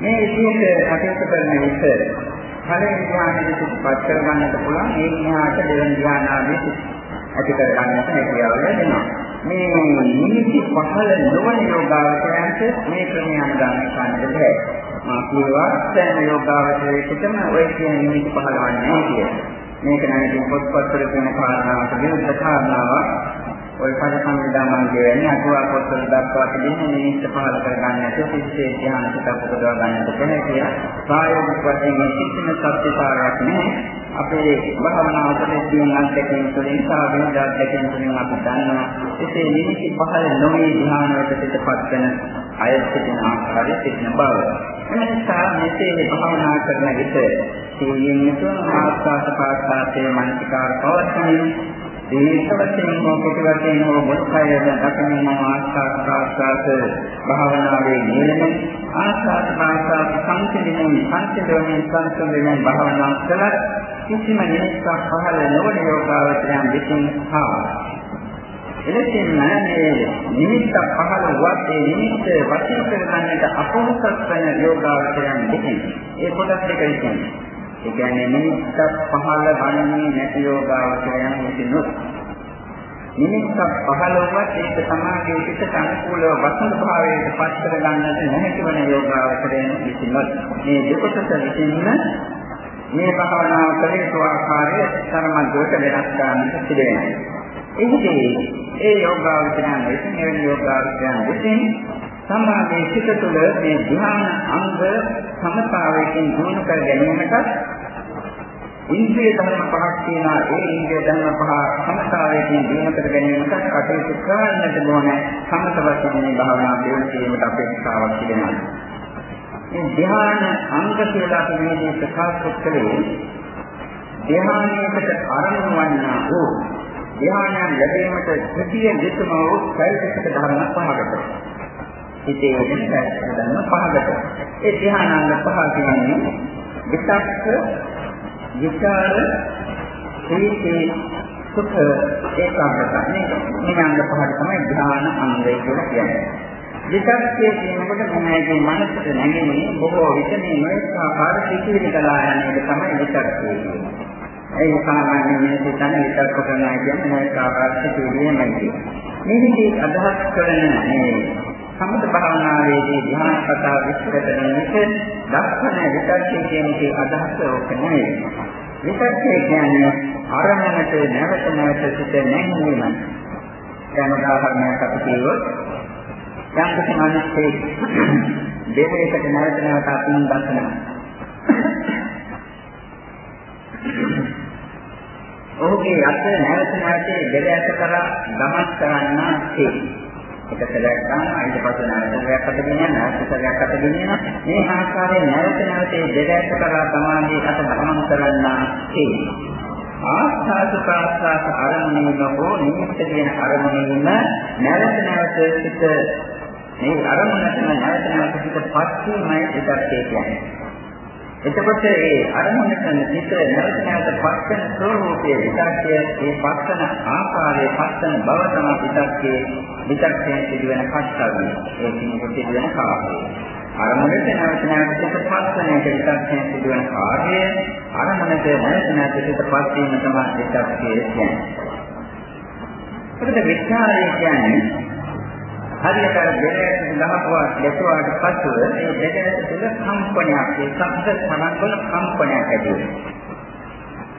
මේ විදිහට කටයුතු කරන විට පළවෙනි ධ්‍යානෙට පිටපත් කරගන්නට පුළුවන් ඒ ධ්‍යානට දෙවෙනි ධ්‍යාන ආදී ඇති කරගන්නට හැකියාව ලැබෙනවා. මේ නිමිති පහළ නොවන යෝගාවචරයන්ට මේ ක්‍රමය අනුගමනය කරන්න බෑ. මා කියවා සෑම යෝගාවචරයකටම ඔය කියන නිමිති පහළවන්නේ නැහැ කියලා. මේක නම් ඉතින් පොත්පත්වල තියෙන කාරණාවට විරුද්ධ කාරණාවක්. ඔය පරිසම්විදා මන්දිරයේ අටුවා පොත්වල දක්වා තිබෙන නිමිත්ත පහල කරගන්න නැතුව කිසිසේ ධ්‍යාන පිටක උපදවා ගන්නට බැහැ කියලා ප්‍රායෝගික වශයෙන් කිසිම සත්‍යතාවයක් නැහැ. අපේ භවනා උපදෙස්යෙන් අත්දැකීම් තුළින් සාධන අත්දැකීම් තුළින් අපි දන්නවා එසේ නිමිති පහල නොවේ ධ්‍යානවලට පිටපත් වෙන අය සිටින ආකාරය සිටින බව. එනිසා මෙසේ භවනා කරන විට සීයෙන් යුතුව ආස්වාද පාස්වාදයේ මනසිකාර පවත්වමින් දීර්ඝ වශයෙන් හෝ කෙටි වශයෙන් හෝ මුල්කය දකින්න ආස්වාද පාස්වාද භාවනාවේ නියමන ආස්වාද පාස්වාද සංසිඳෙමින් සංසිඳෙමින් සංසිඳෙමින් භාවනා කළත් කිසිම නිමිත්තක් පහළ නොවන යෝගාවචරයන් විසින් හා එලෙසින්ම මේ නිමිත්ත පහළ වත් ඒ නිමිත්ත වශයෙන් කරගන්නට අපොහසත් වන යෝගාවචරයන් දෙකෙන් ඒ කොටස් දෙක ඉන්නේ. ඒ කියන්නේ නිමිත්ත පහළ වන්නේ නැති යෝගාවචරයන් විසිනුත් නිමිත්තක් පහළවත් ඒක සමාගයේ පිටට අනුකූලව වසන භාවයට පත් කර ගන්නට නොහැකි වන යෝගාවචරයන් විසිනුත් මේ දෙකොටස විසින්ම මේ භාවනාව කළ යුතු ආකාරය තරම දුරට වෙනස් කරන්නට සිදු වෙනවා. එහිදී ඒ යෝගාවචරයන් විසින් එවැනි යෝගාවචරයන් විසින් සමාධියේ සිට තුළ මේ ධ්‍යාන අංග සමතාවයෙන් දිනු කර ගැනීමට ඉන්ද්‍රිය ධර්ම පහක් තියෙනවා ඒ ඉන්ද්‍රිය ධර්ම පහ සමතාවයෙන් දිනු කර ගැනීමට කටයුතු කරන්නට ඕන සමත වශයෙන් මේ භාවනා දියුණු කිරීමට අපේක්ෂාවක් තිබෙනවා මේ ධ්‍යාන අංග කියලා අපි මේ ප්‍රකාශ කළේ ධ්‍යානයකට අරමුණු වන්නා වූ ධ්‍යානයන් ලැබීමට ත්‍ෘතිය යුතුම වූ චෛතසික ධර්ම පහකට. ඉතේ වෙන චෛතසික ධර්ම පහකට. ඒ ධ්‍යානාංග පහ කියන්නේ විතක්ක, විචාර, සීති, සුඛ ඒකාග්‍රතාව. මේ අංග පහට තමයි ධ්‍යාන අංගය කියලා කියන්නේ. විතක්කේ කියනකොට මොනවාගේ මනසට නැගෙන්නේ බොහෝ විට මේ නොඑක ආකාර සිතිවිලි කලා යන එක තමයි විතක්කේ කියන්නේ. ඒ සාමාන්‍ය මිනිස්සු තන විතක්ක කරනවා කියන්නේ මොකක් ආකාරයක තේරෙන්නේ මේකේ අදහස් කරන මේ සමත භාවනාවේදී ධ්‍යාන කතා විස්තර කරන විට දක්වන විතක්කේ කියන්නේ අදහස ඕක නෙවෙයි. විතක්කේ කියන්නේ අරමුණට නැවත නැවත සිට නැංවීම. දැන් උදාහරණයක් අපි කියවොත් යම් කිසි මිනිස්සෙක් දෙවියකට නැවත නැවත අතින් දක්වනවා. ඔහුගේ අත නැවත නැවත දෙලැස කරා ගමස් කරන්නා තේ. එක සැරයක් ගන්න ඊට පස්සේ නැවත සැරයක් අත ගෙනියන නැවත සැරයක් අත ගෙනියන මේ ආකාරයෙන් නැවත නැවත දෙලැස කරා සමාධිය අත ගමන් කරන්නා තේ. ආස්වාද ප්‍රාස්වාද අරමුණේම හෝ නිමිත්ත කියන අරමුණේම නැවත නැවත සිට මේ අරමුණටම නැවත නැවත සිටපත් වීමයි ඒකත් කියන්නේ. එතකොට ඒ අරමුණට හිත නැවත නැවත පස්සන ස්වરૂපයේ විතක්කය ඒ පස්සන ආකාරයේ පස්සන බව තමයි විතක්කේ. විතක්කයෙන් සිදුවෙන කර්තව්‍ය ඒ කිනුකොට සිදුවෙන කාර්යය. අරමුණට නැවත නැවත සිත පස්සනයට විතක්කයෙන් සිදුවෙන කාර්යය. අරමුණට නැවත නැවත සිත පස්සීම තමයි විතක්කේ කියන්නේ. ඒකට විචාරය කියන්නේ හරියට අර දෙලයට ගහපුවා දැකුවාට පස්සෙ ඒ දෙලයට තුල කම්පනයක් ඒ ශබ්ද තරංගවල කම්පනයක් ඇති වෙනවා.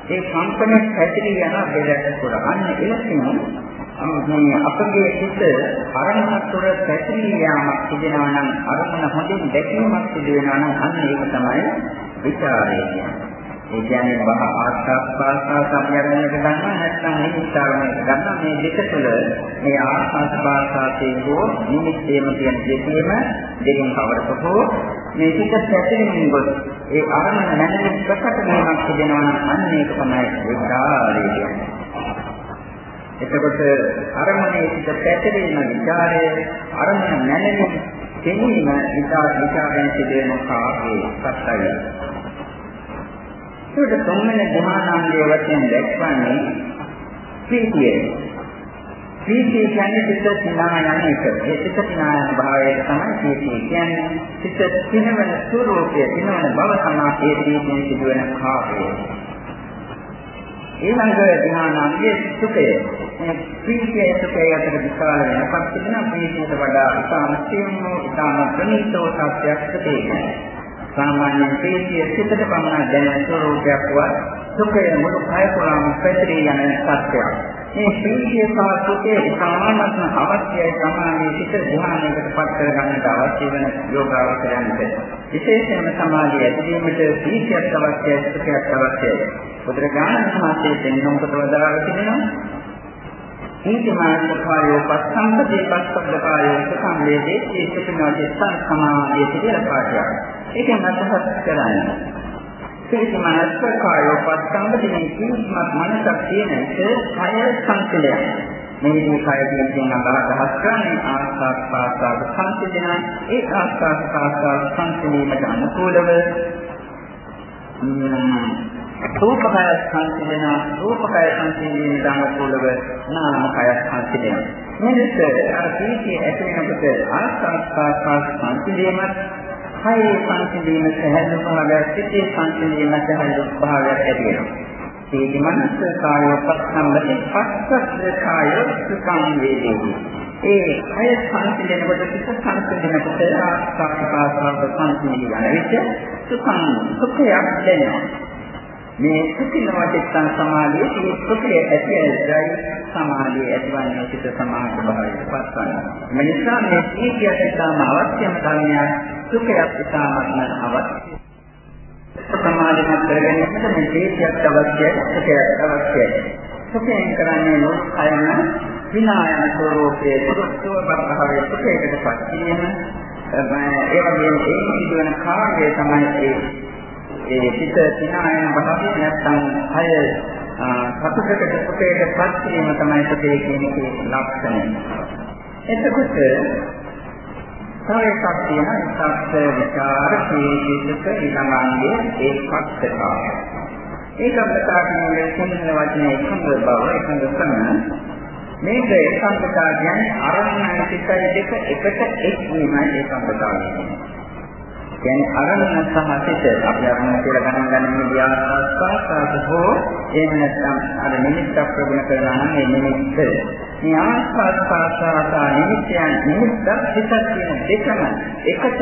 ඒ කම්පනය පැතිරී යන දෙලයට තුල අන්න එලෙසින් මේ අපගේ හිත අරමුණ තුළ පැතිරී යාමක් සිදෙනවා නම් අරමුණ හොඳින් දැකීමක් සිදු වෙනවා නම් අන්න ඒක තමයි විචාරය කියන්නේ. ඒ කියන්නේ බහ ආස්වාද පාස්වා සම්යරණයට ගන්නවා නැත්නම් මේ විචාරණයට ගන්නවා මේ දෙක තුළ මේ ආස්වාද පාස්වාතේ හෝ නිමිත්තේම කියන දෙකේම දෙකෙන් කවරක හෝ මේ පිට පැතිරෙමින් ගොස් ඒ අරමුණ නැතිව ප්‍රකට වීමක් සිදෙනවා නම් අන්න ඒක තමයි විචාරය කියන්නේ. එතකොට අරමුණේ සිට පැතිරීම විචාරය අරමුණ නැතිව තෙමීම විචාර විචාරයෙන් සිදුවෙන කාර්යයේ සත්‍යය. ඒකට තුන්වෙනි ධ්‍යානාංගයේ වශයෙන් දැක්වන්නේ ප්‍රීතිය. ප්‍රීතිය කියන්නේ සිත සිනා යන එක. ඒ සිත සිනා යන භාවයට තමයි ප්‍රීතිය කියන්නේ. සිත සිනවන ස්වરૂපය, සිනවන බව තමයි ඒ ප්‍රීතියෙන් සිදුවෙන කාර්යය. ඊළඟ ධ්‍යානාංගයේ සුඛය. මේ ප්‍රීතිය සුඛය අතර විශාල වෙනසක් තිබෙනවා. ප්‍රීතියට වඩා ඉතාම සියුම් වූ ඉතාම ප්‍රණීතව සත්‍යයක් තියෙනවා. සාමාන්‍ය ප්‍රීතිය සිතට පමණ දැනෙන ස්වરૂපයක් වත් සුඛය මුළු කය පුරාම පැතිරී යන සත්‍යයක්. මේ ප්‍රීතිය සහ සුඛය සාමාන්‍යත්ම අවශ්‍යයි සමාධියේ සිට ධ්‍යානයකට පත් කර ගන්නට අවශ්‍ය වෙන යෝගාවචරයන්ට. විශේෂයෙන්ම සමාධිය ඇතිවීමට ප්‍රීතියක් අවශ්‍යයි සුඛයක් අවශ්‍යයි. බුදුරජාණන් වහන්සේ දෙන්නුම් කොට වදාළා තිබෙනවා නීතිමාර්ගකාරයෝ පස්සම්පදී පස්සබ්දකාරයෝ සම්වේදී ඒ සුඛනෝදී සංසමාධිය කියලා පාඩයක්. ඒකෙන් අදහස් කරන්නේ. නීතිමාර්ගකාරයෝ පස්සම්පදී කිසිමත් මනසක් තියෙන එක කය සංකලයක්. මේ කය කියන අදහස් කරන්නේ ආස්වාද පාස්වාද සංසිඳන ඒ ආස්වාද පාස්වාද සංසිඳීමට අනුකූලව රූපකය සංසිඳන රූපකය සංසිඳීම දානකූලව නාමකය සංසිඳන මෙලෙස අර කීකේ ඇති වෙනකොට ආස්වාස්වාස් සංසිඳීමත් කය සංසිඳීම සහැල්ලු භාවයක් සිටේ සංසිඳීම සහැල්ලු භාවයක් ඇති වෙනවා. සීති මනස කායපස්සම්බති පස්සස්ස කාය සුඛං වේදේති ඒ කය සංසිඳනකොට සිත සංසිඳනකොට ආස්වාස්වාස් සංසිඳී යන විට සුඛං සුඛයක් දැනෙනවා මේ සුඛිනවටිත්තං සමාධියේ මේ සුඛය ඇති ඇයි සමාධිය ඇතිවන්නේ සිත සමාධි භාවයට පත්වනවා. මේ නිසා මේ සීකියට ඉතාම අවශ්‍යම ධර්මයක් සුඛයක් ඉතාමත්ම අවශ්‍යයි. සමාධිමත් කරගැනීමට මේ සීකියක් අවශ්‍යයි සුඛයක් අවශ්‍යයි. සුඛයෙන් කරන්නේ නොඅයන විනායන ස්වરૂපයේ සුඛව භාවයේ සුඛයකට පත් කිරීම ඒ වගේම ඒ සිදුවන කාර්යය තමයි ඒ ඒ පිට සිනායන භාවය නැත්නම් හය සතුටකට සුඛයට පත් වීම තමයි සුඛය කියන එකේ ලක්ෂණය. එතකොට තව එකක් තියෙනවා සත්‍ය විචාර සීලක ඊළඟාංගයේ ඒකක්කතාවය. ඒකක්කතාව කියන්නේ සිංහල වචනේ එකඟ බව එකඟ කරන මේක ඒකාන්තතාව කියන්නේ අරමුණ සිතයි දෙක එකට එක් වීමයි ඒකාන්තතාව කියන්නේ. කියන්නේ අරමුණ සහ සිත අපි අරමුණ කියලා ගණන් ගන්න මේ ව්‍යාසස්පාසාස හෝ එහෙම නැත්නම් අර නිමිත්තක් ප්‍රගුණ කරනවා නම් ඒ නිමිත්ත. මේ ආස්වාස්පාසාසා නිමිත්තයන් නිමිත්ත සිත කියන දෙකම එකට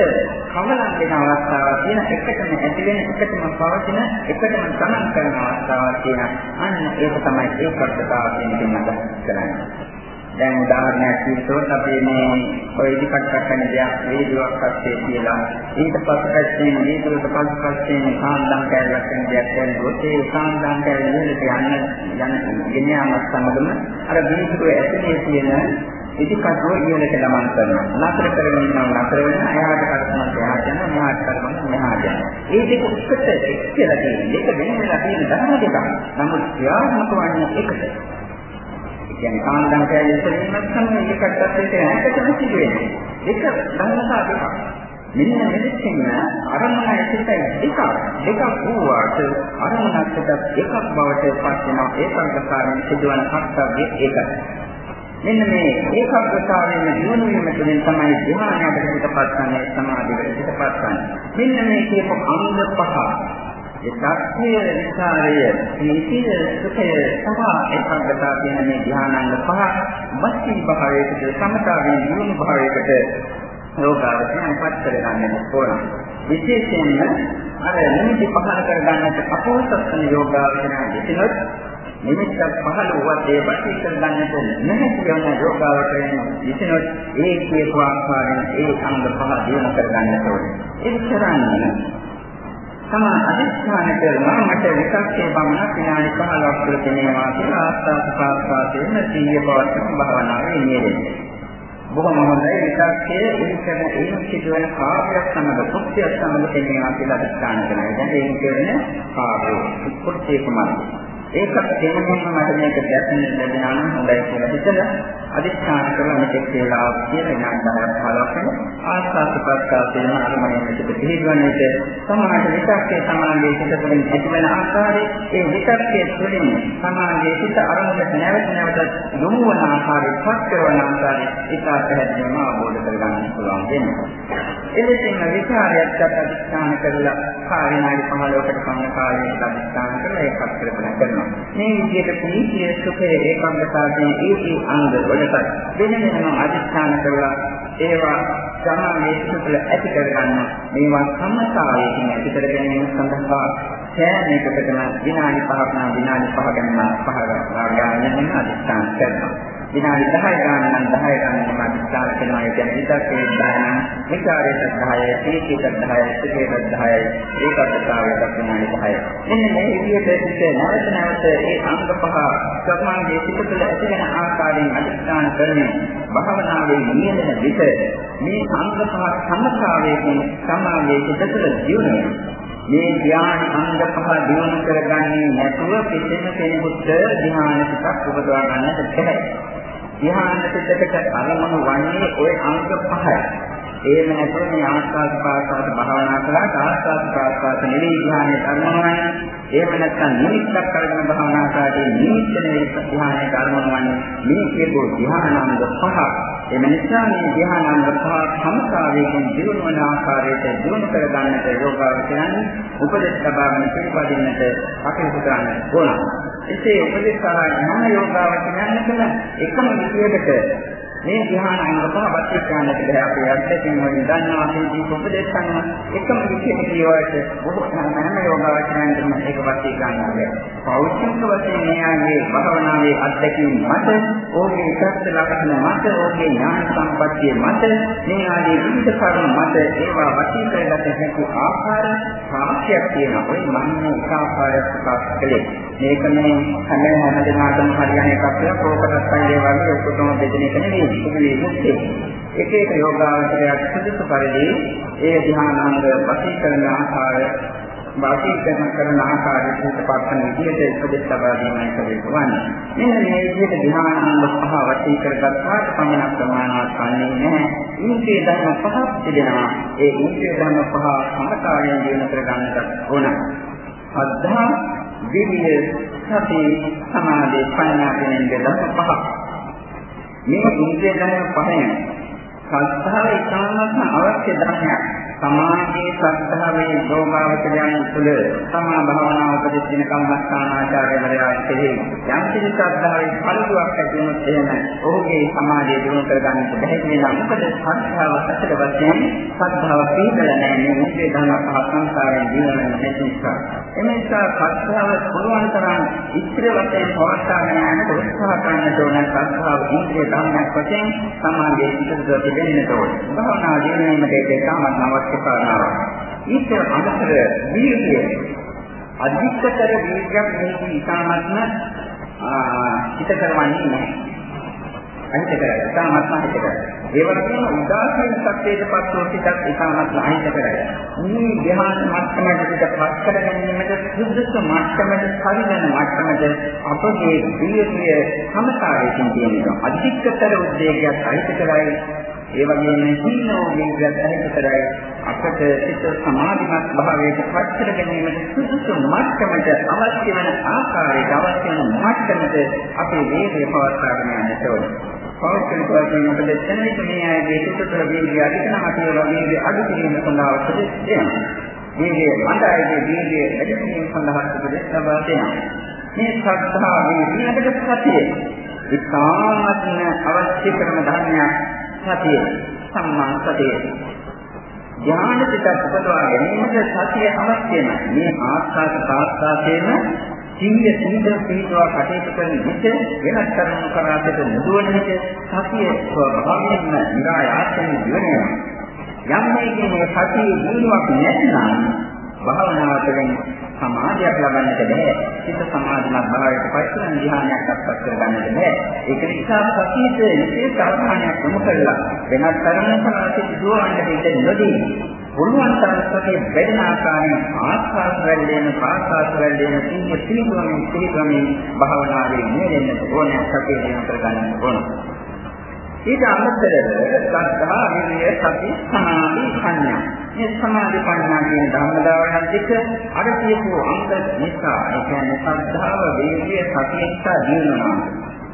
කවලම් වෙන අවස්ථාවක් තියෙන එකටම ඇති වෙන එකටම පවතින එකටම ගමන් කරන අවස්ථාවක් තියෙන අන්න ඒක තමයි ඒකත්වතාව කියන එකෙන් අදහස් කරන්නේ දැන් උදාහරණයක් කිව්වොත් අපි මේ ඔය ඉදිකට කරන දෙයක් වේදුවක් අස්සේ කියලා. ඊට පස්සෙන් වේදුවට පස්සෙන් සාන්දම් කැලක් වෙන දෙයක් කරනකොට ඒ සාන්දම් කැලේ ඉහළට යන යන ගෙනියමත් සමගම අර වේදුව ඇතුලේ තියෙන ඉදිකටුව ඉහළට ගමන් කරනවා. නතර කරගෙන ඉන්නවා නතර වෙන එහාට කරනවා එහාට යනවා මෙහාට කරනවා මෙහාට යනවා ඒ දෙක එකට එක්කලා තියෙන දෙක වෙන වෙනම තියෙන ධර්ම දෙකක්. නමුත් ක්‍රියාත්මක වන්නේ එකට. කියන්නේ කාන්දම් කැලේ ඉස්සරහින්වත් තමයි එකටත් එක හැකටම සිදු වෙන්නේ. එක ධර්මතා දෙකක්. මෙන්න මෙලෙසින් අරමුණයි සිතයි දෙකක් දෙකක් වූවාට අරමුණක් සිතක් එකක් බවට පත් වෙනවා ඒකාග්‍රතාවයෙන් සිදුවන කර්තව්‍ය ඒකයි. මෙන්න මේ ඒකාග්‍රතාවයෙන් දිනු වීම තුළින් තමයි ධ්‍යානයට පිටපත් ගන්න සමාධියට පිටපත් ගන්න. මෙන්න මේ කියපු අංග පහ ඒ සත්‍ය විචාරය නීතිය සුඛය සහ ඒකාග්‍රතාව කියන මේ ධ්‍යානාංග පහ මස්ති භාවයකට සමතාවෙන් දියුණු භාවයකට යෝගාවචරයන් පත් කරගන්න ඕන. විශේෂයෙන්ම අර නිමිති පහල කරගන්නට අපෝසත්න යෝගාවචරයන් විසිනොත් නිමිත්තක් පහළ වුවත් ඒ වශී කරගන්නට නැහැ කියන යෝගාවචරයන් විසිනොත් ඒ කියපු ආකාරයෙන් ඒ අංග පහ දියුණු කරගන්නට ඕනේ. ඒ කරන්නේ තමා අධිෂ්ඨාන කරනවා මට විකක්ෂේ පමණක් විනාඩි 15ක් තුළ තේනවා කියලා ආස්වාද ප්‍රාස්වාදයෙන් සීය පවත්වන භාවනාවේ නිරෙන්නේ. බොහොම හොඳයි විකක්ෂයේ ඉන්කම එන සිදුවන කාර්යයක් සමග කුක්තියක් සමග තේනවා කියලා අධිෂ්ඨාන කරනවා. දැන් ඒක කියන්නේ කාර්යය. කුක්තිය කුමක්ද? ඒක තේරුම්ම මට මේක දැක්වෙන්න ලැබෙනා නම් හොඳයි කියලා හිතලා අදිස්ථාන කරලා මෙතෙක් කියලා කියන විනාඩි 10ක් 15ක් වෙන ආස්වාද ප්‍රස්තාවයෙන් අරමුණේ මෙතෙක් පිළිගන්නේට සමාජ විචක්කේ සමාජයේ සිට තුළින් ඇතිවන ආකාරයේ ඒ විචක්කේ තුළින් සමාජයේ සිට අරමුණට නැවත නැවත යොමු වන ආකාරය පත් කරන ආකාරය ඒක පැහැදිලිවම අවබෝධ කරගන්න පුළුවන් වෙනවා. එලෙසින් විචාරයක් අධිෂ්ඨාන කරලා කාර්යනායි 15කට පමණ කාලයකට අධිෂ්ඨාන කරලා ඒකත් කරගෙන කරනවා. මේ විදිහට ප්‍රීතිය සුඛය ඒකාග්‍රතාවයෙන් ඒ ඒ අංග වලට වෙන වෙනම අධිෂ්ඨාන කරලා ඒවා සමාධියේ තුළ ඇති කරගන්න මේවා සම්මතාවයෙන් ඇති කර ගැනීම සඳහා සෑමයකටම විනාඩි 5ක් නම් විනාඩි 5 ගණන් 5 ගානකින් අධිෂ්ඨාන කරනවා. විනාඩි 10 ගානක් නම් 10 ගානක් අධිෂ්ඨාන කරනවා. ඒ කියන්නේ ඉතකේ දාන, විචාරයට 10යි, සීකයට 10යි, සුඛයට 10යි, ඒකත්තාවයට විනාඩි 10යි. මෙන්න මේ විදිහට ඉත නැවත නැවත ඒ අංග පහ සමාධියේ සිට තුළ ඇතිවන ආකාරයෙන් අධිෂ්ඨාන කරන්නේ භාවනාවේ නියමන විට මේ අංග පහ සම්මතාවයෙන් සමාධියේ සිට තුළ ජීවනය මේ ධ්‍යාන අංග පහ දිනු කරගන්නේ නැතුව කිසිම කෙනෙකුට ධ්‍යාන පිටක් උපදවා ගන්නට බැහැ. ධ්‍යාන පිටකට අරමුණු වන්නේ ওই අංග පහයි. එහෙම නැත්නම් මේ ආස්වාද ප්‍රාසාද භාවනා කළාට ආස්වාද ප්‍රාසාද නෙවෙයි ධ්‍යානයේ අරමුණවන්නේ. එහෙම නැත්නම් නිමිත්තක් කරගෙන භාවනා කළාට නිමිත්ත නෙවෙයි ධ්‍යානයේ අරමුණවන්නේ. මේ කියපෝ ධ්‍යානාංග පහ එම නිසා මේ ධ්‍යානංග පහ සමතාවයෙන් දිනුවන ආකාරයට දිනු කර ගන්නට යෝගාවචරයන් උපදෙස් ලබාගෙන පිළිපදින්නට කටයුතු කරන්න ඕන. එසේ උපදෙස් සහ ඥාන යෝගාවචරයන් එකම විදියකට මේ ධ්‍යාන අංගපහවත් එක්කන්නට බෑ අපේ අත්දැකීම් වලින් දන්නවා මේ දීප උපදේශ කරන එකම විදිහට කියවට බොහෝ හැම යෝගාවචරයන්ටම ඒක වාසිය ගන්නවා. පෞද්ගලික වශයෙන් මෙයාගේ භවනාවේ අත්දැකීම් මත ඕකේ සත්‍ය ලක්ෂණ මත ඕකේ ඥාන සම්පත්තිය මත මේ ආදී විවිධ කරුණු මත ඒවා වාසිය කරගත හැකි ආකාර රාශියක් තියෙනවා. ඔය මම එක ආකාරයක් ප්‍රකාශ කළේ. මේක මේ හැම හැම දිනකටම හරියන එකක් කියලා ප්‍රෝපකටත් අයිය වගේ ඔක්කොම බෙදෙන එක නෙවෙයි. සුදුලේ මුත්තේ. එක එක යෝගාවචරයක් සුදුසු පරිදි ඒ ධ්‍යානාංග වශී කරන ආකාරය වාසී කරන කරන ආකාරයට පස්සන විදිහට උපදෙස් ලබා දීමයි කරුවන්නේ. මෙන්න මේ විදිහට ධ්‍යානාංග පහ වශී කරගත්තාට පමණක් ප්‍රමාණවත් වන්නේ නැහැ. ඉන්ද්‍රිය ධර්ම පහක් තිබෙනවා. ඒ ඉන්ද්‍රිය ධර්ම පහ සමකාලයෙන් දිනු කර ගන්නට ඕන. අද්ධා විරිය සති සමාධි ප්‍රඥා කියන ධර්ම පහක් මේ ඉන්ද්‍රිය ධර්ම පහෙන් සත්‍තාව ඉතාමත්ම අවශ්‍ය ධර්මයක්. සමාධියේ ශ්‍රද්ධාවේ යෝගාවචරයන් තුළ සමා භාවනා උපදෙස් දෙන කම්මස්ථානාචාර්යවරයා කෙරෙහි යම් කිසි ශ්‍රද්ධාවේ පරිදුවක් ඇති වුණොත් එහෙම ඔහුගේ සමාධිය දිනු කරගන්නට බැහැ කියලා. මොකද ශ්‍රද්ධාව සැතර වශයෙන් ශ්‍රද්ධාව පිළිබල නැහැ මේ මුත්තේ ධන පහ සංසාරයෙන් ජීවන නැති නිසා. එනිසා ශ්‍රද්ධාව පුළුවන් තරම් ඉස්තර වශයෙන් පවත්වාගෙන යන්නට උත්සාහ කරන්න ඕන ශ්‍රද්ධාව ඉන්ද්‍රිය ධර්මයක් වශයෙන් සමාධියේ පිටුද දෙන්නට ඕන. භාවනා ජීවනයේ මේක තමයි අවශ්‍ය අවශ්‍ය කාරණාවක්. ඊට අමතර වීර්යය අධිකතර වීර්යයක් මේකේ ඉතාමත්ම හිත කරවන්නේ නැහැ. අහිත කරයි. ඉතාමත්ම හිත කරයි. ඒ වගේම උදාසීන සත්‍යයට පත්ව පිටක් ඉතාමත්ම අහිත කරයි. මේ ධ්‍යාන මට්ටමට පිටපත් කර ගැනීමට සුදුසු මට්ටමට පරිණන මට්ටමට අපගේ වීර්යය සමතාවයෙන් තියෙනවා. අධිකතර උද්වේගයක් අහිත කරයි. ඒ වගේම සීනෝ වේගත් අහිතරයි අපට සිත සමාධිමත් භාවයට පත් කර ගැනීමට සුදුසු මට්ටමට අවශ්‍ය වන ආකාරයට අවශ්‍ය වන මට්ටමට අපේ වේගය පවත්වාගෙන යන්නට ඕන. පෞද්ගලික වශයෙන් අපට දැනෙන විට මේ ආයේ සිත තුළ වේගය අධිකන අපේ වේගය අඩු කිරීම සඳහා අවශ්‍ය දෙයක්. වේගය මඳයිගේ වේගය වැඩි කිරීම සඳහා උපදෙස් ලබා දෙනවා. මේ ශ්‍රද්ධාවේ ඊළඟට සතිය. ඉතාමත්ම අවශ්‍ය කරන ධර්මයක් සතිය සම්මා සතිය. ඥාන පිට උපදවා ගැනීමට සතිය අවශ්‍යයි මේ ආස්වාද ප්‍රාස්වාදයෙන් සිහිය සීතල පිටවා කටයුතු කරන විට වෙනස් කරනු කරාට නුදුවන විට සතිය ස්වභාවයෙන්ම නිරායාසයෙන් දිවෙනවා යම් මේකේ සතිය දිනුවක් නැත්නම් භාවනාව තුළින් සමාධියක් ලබන්නට බෑ. සිත සමාධිමත් භාවයට පස්සෙන් ධ්‍යානයක් අත්පත් කරගන්නට බෑ. ඒක නිසා සතියේ විශේෂ අවධානයක් යොමු කරලා වෙනත් තරමකට සිදුවන්නට ඉඩ නොදී පුළුවන් තරම් සතිය වැඩෙන ආකාරයෙන් ආස්වාද වැඩෙන පාස්වාද වැඩෙන සිහිය පිළිගමමින් පිළිගමමින් භාවනාවේ නිරෙන්න ඕනේ සතිය දිනු කරගන්න ඕනේ. ඊට අමතරව සද්ධා විරිය සති සමාධි ප්‍රඥා මේ සමාධි ප්‍රඥා කියන ධර්මතාවයන් දෙක අර කියපු අංග නිසා ඒ කියන්නේ සද්ධාව විරිය සති නිසා දිනනවා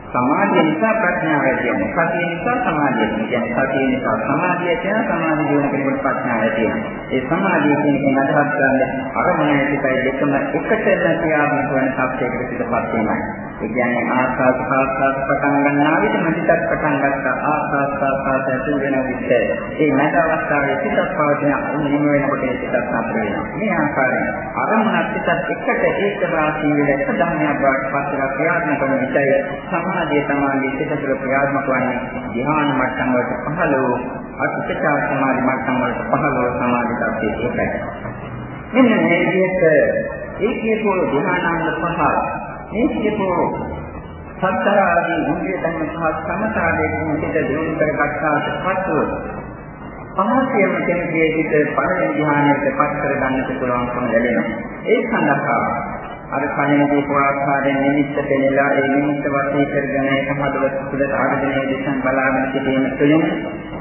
සමාධිය නිසා ප්‍රඥාව ඇතිවෙනවා. සතිය නිසා සමාධිය කියන්නේ සතිය නිසා සමාධිය කියන සමාධිය දිනන කෙනෙකුට ප්‍රඥාව ඇතිවෙනවා. ඒ සමාධිය කියන එක අදහස් කරන්නේ අරමුණේ සිටයි දෙකම එකතැන ක්‍රියාත්මක වන සත්‍යයකට පිටපත් වීමයි. ඒ කියන්නේ ආස්වාද ප්‍රාස්වාද පටන් ගන්නා විට මතිතත් පටන් ගත්තා ආස්වාද ප්‍රාස්වාද ඇතුල් වෙන විට ඒ මැද අවස්ථාවේ සිතක් පවතින නිම වෙනකොට ඒ සිතක් නතර වෙනවා. මේ ආකාරයෙන් අරමුණක් සිතත් එකට ඒක රාශී වෙල එක ධර්මයක් බවට පස්සට ක්‍රියාත්මක වන විටයි සමාධිය තමයි සිත තුළ ක්‍රියාත්මක වන්නේ ධ්‍යාන මට්ටම් වලට පහළ වූ අතිචාර සමාධි මට්ටම් වලට පහළ වූ සමාධි tattve ඒකයි. මෙන්න මේ විදිහට ඒ කියපු ධ්‍යානාංග පහ මේ කියපු සත්‍තරාදී ඉන්ද්‍රිය ධර්ම සහ සමතාවයේ මුලිත දිනු කරගත්තාට පසු පහසියම කෙනෙකුගේ හිත පළවෙනි ධ්‍යානයට පත් කරගන්නට පුළුවන්කම ලැබෙනවා. ඒ සඳහා අර කලින් දීපු ආකාරයෙන් නිමිත්ත පෙළලා ඒ නිමිත්ත වශයෙන් කරගෙන ඒක හදවත තුළ ආගමනයේ දිශන් බලාගෙන සිටීම තුළින්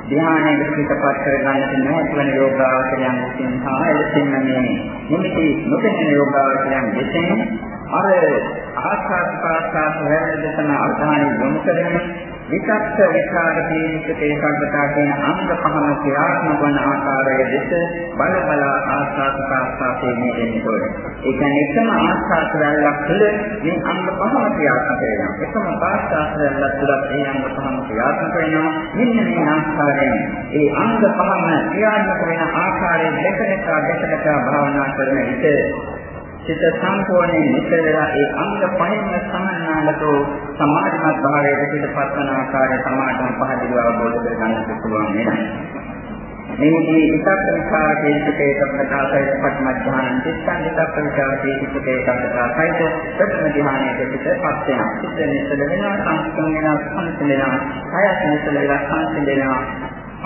ධ්‍යානයේ පිටපත් කරගන්නට නොහැකි වන යෝගාවචරයන් විසින් හා එලෙසින්ම මේ නිමිති නොපෙනෙන යෝගාවචරයන් විසින් අර ආස්වාද ප්‍රාසාස වැරදි දෙතන අවධානය යොමු කරගෙන විචක්ෂ විචාර තීනික ඒකාග්‍රතා කියන අංග පහම ක්‍රියාත්මක වන ආකාරය දෙස බල බල ආස්වාද ප්‍රාසාසයේ නිදෙන්නකොට ඒ කියන්නේ එකම ආස්වාද රැල්ලක් තුළ මේ අංග පහම ක්‍රියාත්මක වෙනවා. එකම ආස්වාද රැල්ලක් තුළ මේ අංග පහම ක්‍රියාත්මක වෙනවා. මෙන්න මේ ආකාරයෙන් ඒ අංග පහම ක්‍රියාත්මක වෙන ආකාරයෙන් දෙකකට දෙකකට භාවනා කරන විට සිත සම්පූර්ණයෙන් නිතරලා ඒ අංග පහෙන්ම සමන්නාලතෝ සමාධිමත් භාවයට පිටපත් වන ආකාරය සමාධිය පහදිව අවබෝධ කරගන්නට පුළුවන් වෙනවා. මේකේ විතක් විචාරකේ සිටේ ප්‍රකාශය පටමඥාන චිත්තං විතක් විචාරකේ සිටේ ප්‍රකාශය ප්‍රථම ධ්‍යානයේ පිටපත් වෙනවා. සිත නිසල වෙනවා, සංස්කරණ වෙනවා, සංසිඳ වෙනවා, කය නිසල වෙනවා, සංසිඳ වෙනවා.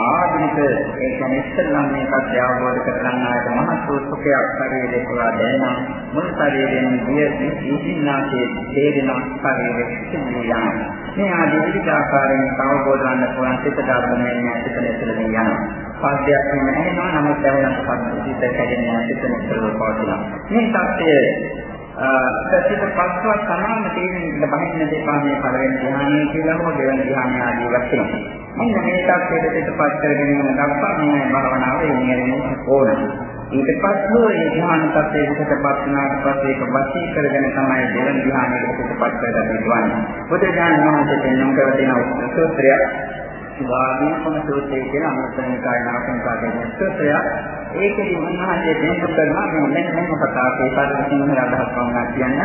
ආධික ඒ කියන්නේ ඉස්සෙල්ලා මේකත් අවබෝධ කරගන්න ආයත මහත් සුඛයක් ශරීරේ පුරා දැනෙනවා මුල් ශරීරයෙන් දිය ඉසින්නාසේ තේරෙන ශරීරෙ සිදුවියන මේ ආදී විවිධ ආකාරයෙන් අවබෝධ කරගන්න පුළුවන් සිත ධර්මයෙන් සිත නැතිලෙන යනවා පාඩයක් නෙමෙයි ඇහෙනවා නමුත් දැනෙන පස්සිත කැඩෙනවා සිත නැතිලව පවතිනවා. මේ தත්ය සතිත පස්ව සමාන තේරෙන්න බහින්න දෙපා මේ පළවෙනි ධ්‍යානය කියලා හෝ දෙවෙනි ධ්‍යානය ආදී වශයෙන්. මෙන්න මේ තත්ත්වයට පිටපත් කරගෙන යන දක්වා මේ භාවනාව එන්නේ ඕන. ඊට පස්සේ මේ ධ්‍යාන තත්ත්වයට පිටපත් වුණාට පස්සේ ඒක වශී කරගෙන තමයි දෙවෙනි ධ්‍යානයට පිටපත් කරගන්න පුළුවන්. බුද්ධ ඥාන මහන්සිය නම් කර දෙන සූත්‍රයක් වාගීපම සූත්‍රය කියලා අනුත්තරිකාය නාමකංකාගේ සූත්‍රය. ඒකෙදි උන්වහන්සේ දෙන්නු කරනවා මේ මෙන්න මෙන්න කතාවේ පාඩක සිංහල අදහස් වුණා කියන්න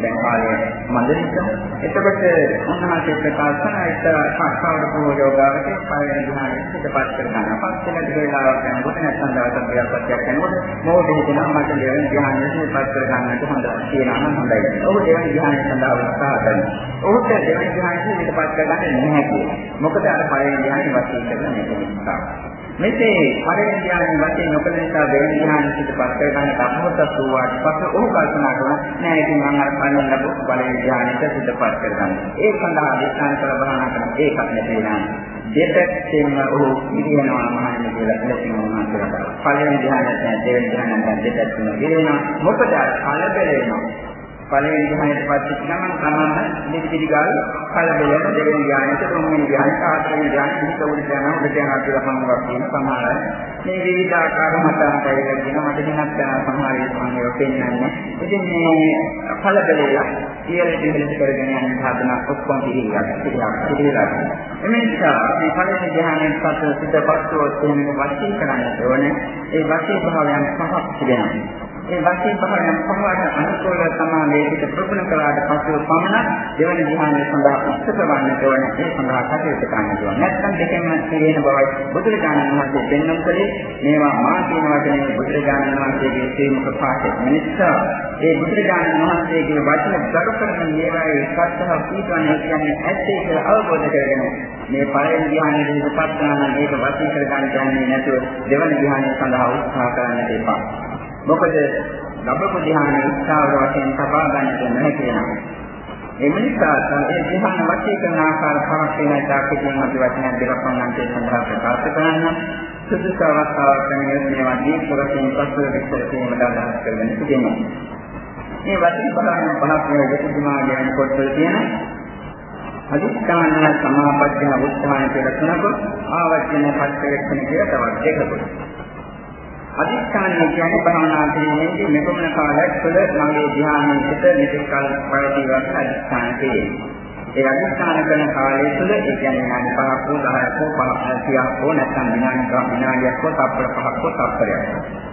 දැන් කාලය මන්ද නිසා. එතකොට උන්වහන්සේ ප්‍රකාශ කරන එක සාස්ත්‍රවල පොයෝගාවකේ පළවෙනි දිහාවේ පිටපත් කරගන්න. පස්සේ නැති වෙලාවක් යනකොට නැත්නම් දවසක් දෙකක් පස්සෙක් යනකොට මොහොතේ දෙනවා මට දෙවෙනි දිහාවේ පිටපත් කරගන්නට හොඳ කියනවා නම් හොඳයි. ඔබ දෙවෙනි දිහාවේ සඳහා උත්සාහ කරනවා. ඔහුට දෙවෙනි දිහාවේ පිටපත් කරගන්න නැහැ කියලා. මොකද අර පළවෙනි ධ්‍යානෙ වශයෙන් කරන මේක නිසා. මෙසේ පළවෙනි ධ්‍යානෙ වශයෙන් නොකළ නිසා දෙවෙනි ධ්‍යානෙ පිටපත් කර ගන්න ධර්මත සුවාට පස්සේ ඔහු කල්පනා කරනවා නෑ ඉතින් මම අර පළවෙනි ලැබු පළවෙනි ධ්‍යානෙට පිටපත් කර ගන්න. ඒ සඳහා විස්තර කර බහනා කරන ඒකක් නැති වෙනවා. දෙපැත්තෙන්ම ඔහු ඉරියනවා මහන්නේ කියලා ඉලක්කම වුණා කියලා. පළවෙනි ධ්‍යානෙට දෙවෙනි ධ්‍යානෙට දෙපැත්තෙන්ම ඉරියනවා. මොකද කලබල වෙනවා. පළවෙනි ධ්‍යානයට පස්සේ ගමන් තමන්න නිදිරි ගාල් කලබලයෙන් දෙවෙනි ධ්‍යානයට තුන්වෙනි ධ්‍යානයට හතරවෙනි ධ්‍යානයට හිත උඩට යනවා. උඩට යනවා කියලා සමහරක් කියන සමහර මේ විවිධ ආකාර මතයන්ටයි කියන මට දිනක් යන සමහර ඒවාගේ පෙන්වන්නේ. ඉතින් මේ කලබලය ඉහළ දිහළ කරගෙන යන සාධන ඔක්කොම පිළිගන්න පිළිගන්න එමෙන්සා මේ පළවෙනි ධ්‍යානයට පස්සේ සිතපත්ව තියෙන වශී කරන්න ඕනේ. ඒ වශී භාවයන් පහක් තිබෙනවා. ඒ වශයෙන් පහරන පහවට අනුකූල සමාධියට ප්‍රගුණ කළාට පසු පමණ දෙවන ධ්‍යානය සඳහා උත්සක වන්නට ඕන. ඒ සඳහා කටයුතු කරන්න ඕන. නැත්නම් දෙකෙන්ම තියෙන බවයි බුදුරජාණන් වහන්සේ පෙන්වන්න. කලේ මේවා මා කියන වචනේ බුදුරජාණන් වහන්සේගේ ශ්‍රීමුක පාඨය. මිනිස්සා ඒ බුදුරජාණන් වහන්සේගේ වචන දරු කරන ඒවායේ සත්‍යව පීඩන කියන්නේ ඇත්තේ කියලා අවබෝධ කරගෙන මේ පළවෙනි ධ්‍යානයේ ඉපත් කරන මේක වශී කර ගන්න යන්නේ නැතුව දෙවන ධ්‍යානය සඳහා උත්සාහ කරන්නට එපා. මොකද ලබපු ධ්‍යාන උත්සාහ වශයෙන් තබා ගන්නට නැහැ කියනවා. එම නිසා ඒ ධ්‍යාන වශයෙන් කරන ආකාර පහක් වෙන දායකයන් අපි වචන දෙකක් වන්නන්ට සඳහා ප්‍රකාශ කරන්න. සුදුසු අවස්ථාවක් වෙන මේවා දීප වශයෙන් පස්ව විස්තර කිරීමට අදහස් කරගෙන සිටිනවා. මේ වචන පහක් පහක් වෙන දෙතුමාගේ පොත්වල තියෙන අදිස්ථාන සමාපත්තිය උත්සාහන කියලා තුනක ආවර්ජන පත්‍රයක් කියන කියලා තවත් දෙකකුත්. අදිස්ථානය කියන්නේ භාවනා කිරීමේදී මෙපමණ කාලයක් තුළ මගේ ධ්‍යානයේ සිට මෙතෙක් කල පවතිවත් අදිස්ථාන කෙරේ. ඒ අදිස්ථාන කරන කාලය තුළ ඒ කියන්නේ විනාඩි 5ක් හෝ 10ක් හෝ 30ක් හෝ නැත්නම් විනාඩි විනාඩියක් හෝ තත්පර 5ක් හෝ තත්පරයක්.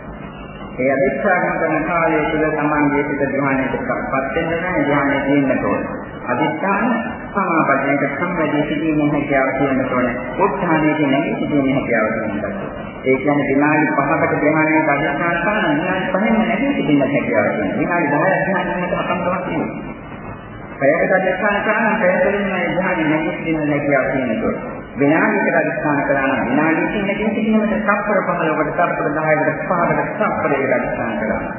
ඒ අදිස්ථාන කරන කාලය තුළ තමන්ගේ සිත ධ්‍යානයටපත් වෙන්න නැහැ ධ්‍යානයේ තියෙන්න ඕනේ. අදිස්ථාන සමාපදයක සම්බන්ධී සිටීමේ හැකියාව තියෙන්න ඕනේ. උත්සාහයේ නැගී සිටීමේ හැකියාව තියෙන්න ඕනේ. ඒ කියන්නේ විනාඩි 5කට ධ්‍යානයේ අදිස්ථාන කරන විනාඩි 5න් නැගී සිටීමේ හැකියාව තියෙනවා. විනාඩි 10ක් ධ්‍යානයකට අපන්තවත් තියෙනවා. පැයකට අධිෂ්ඨාන කරන පැයකලින් මේ ධ්‍යානෙ නැගිටින්න නැකියාව තියෙනකොට විනාඩියකට අධිෂ්ඨාන කරන විනාඩියකින් නැගිටින්නට තත්පර 15කට තත්පර 10කට 5කට තත්පරයකට අධිෂ්ඨාන කරනවා.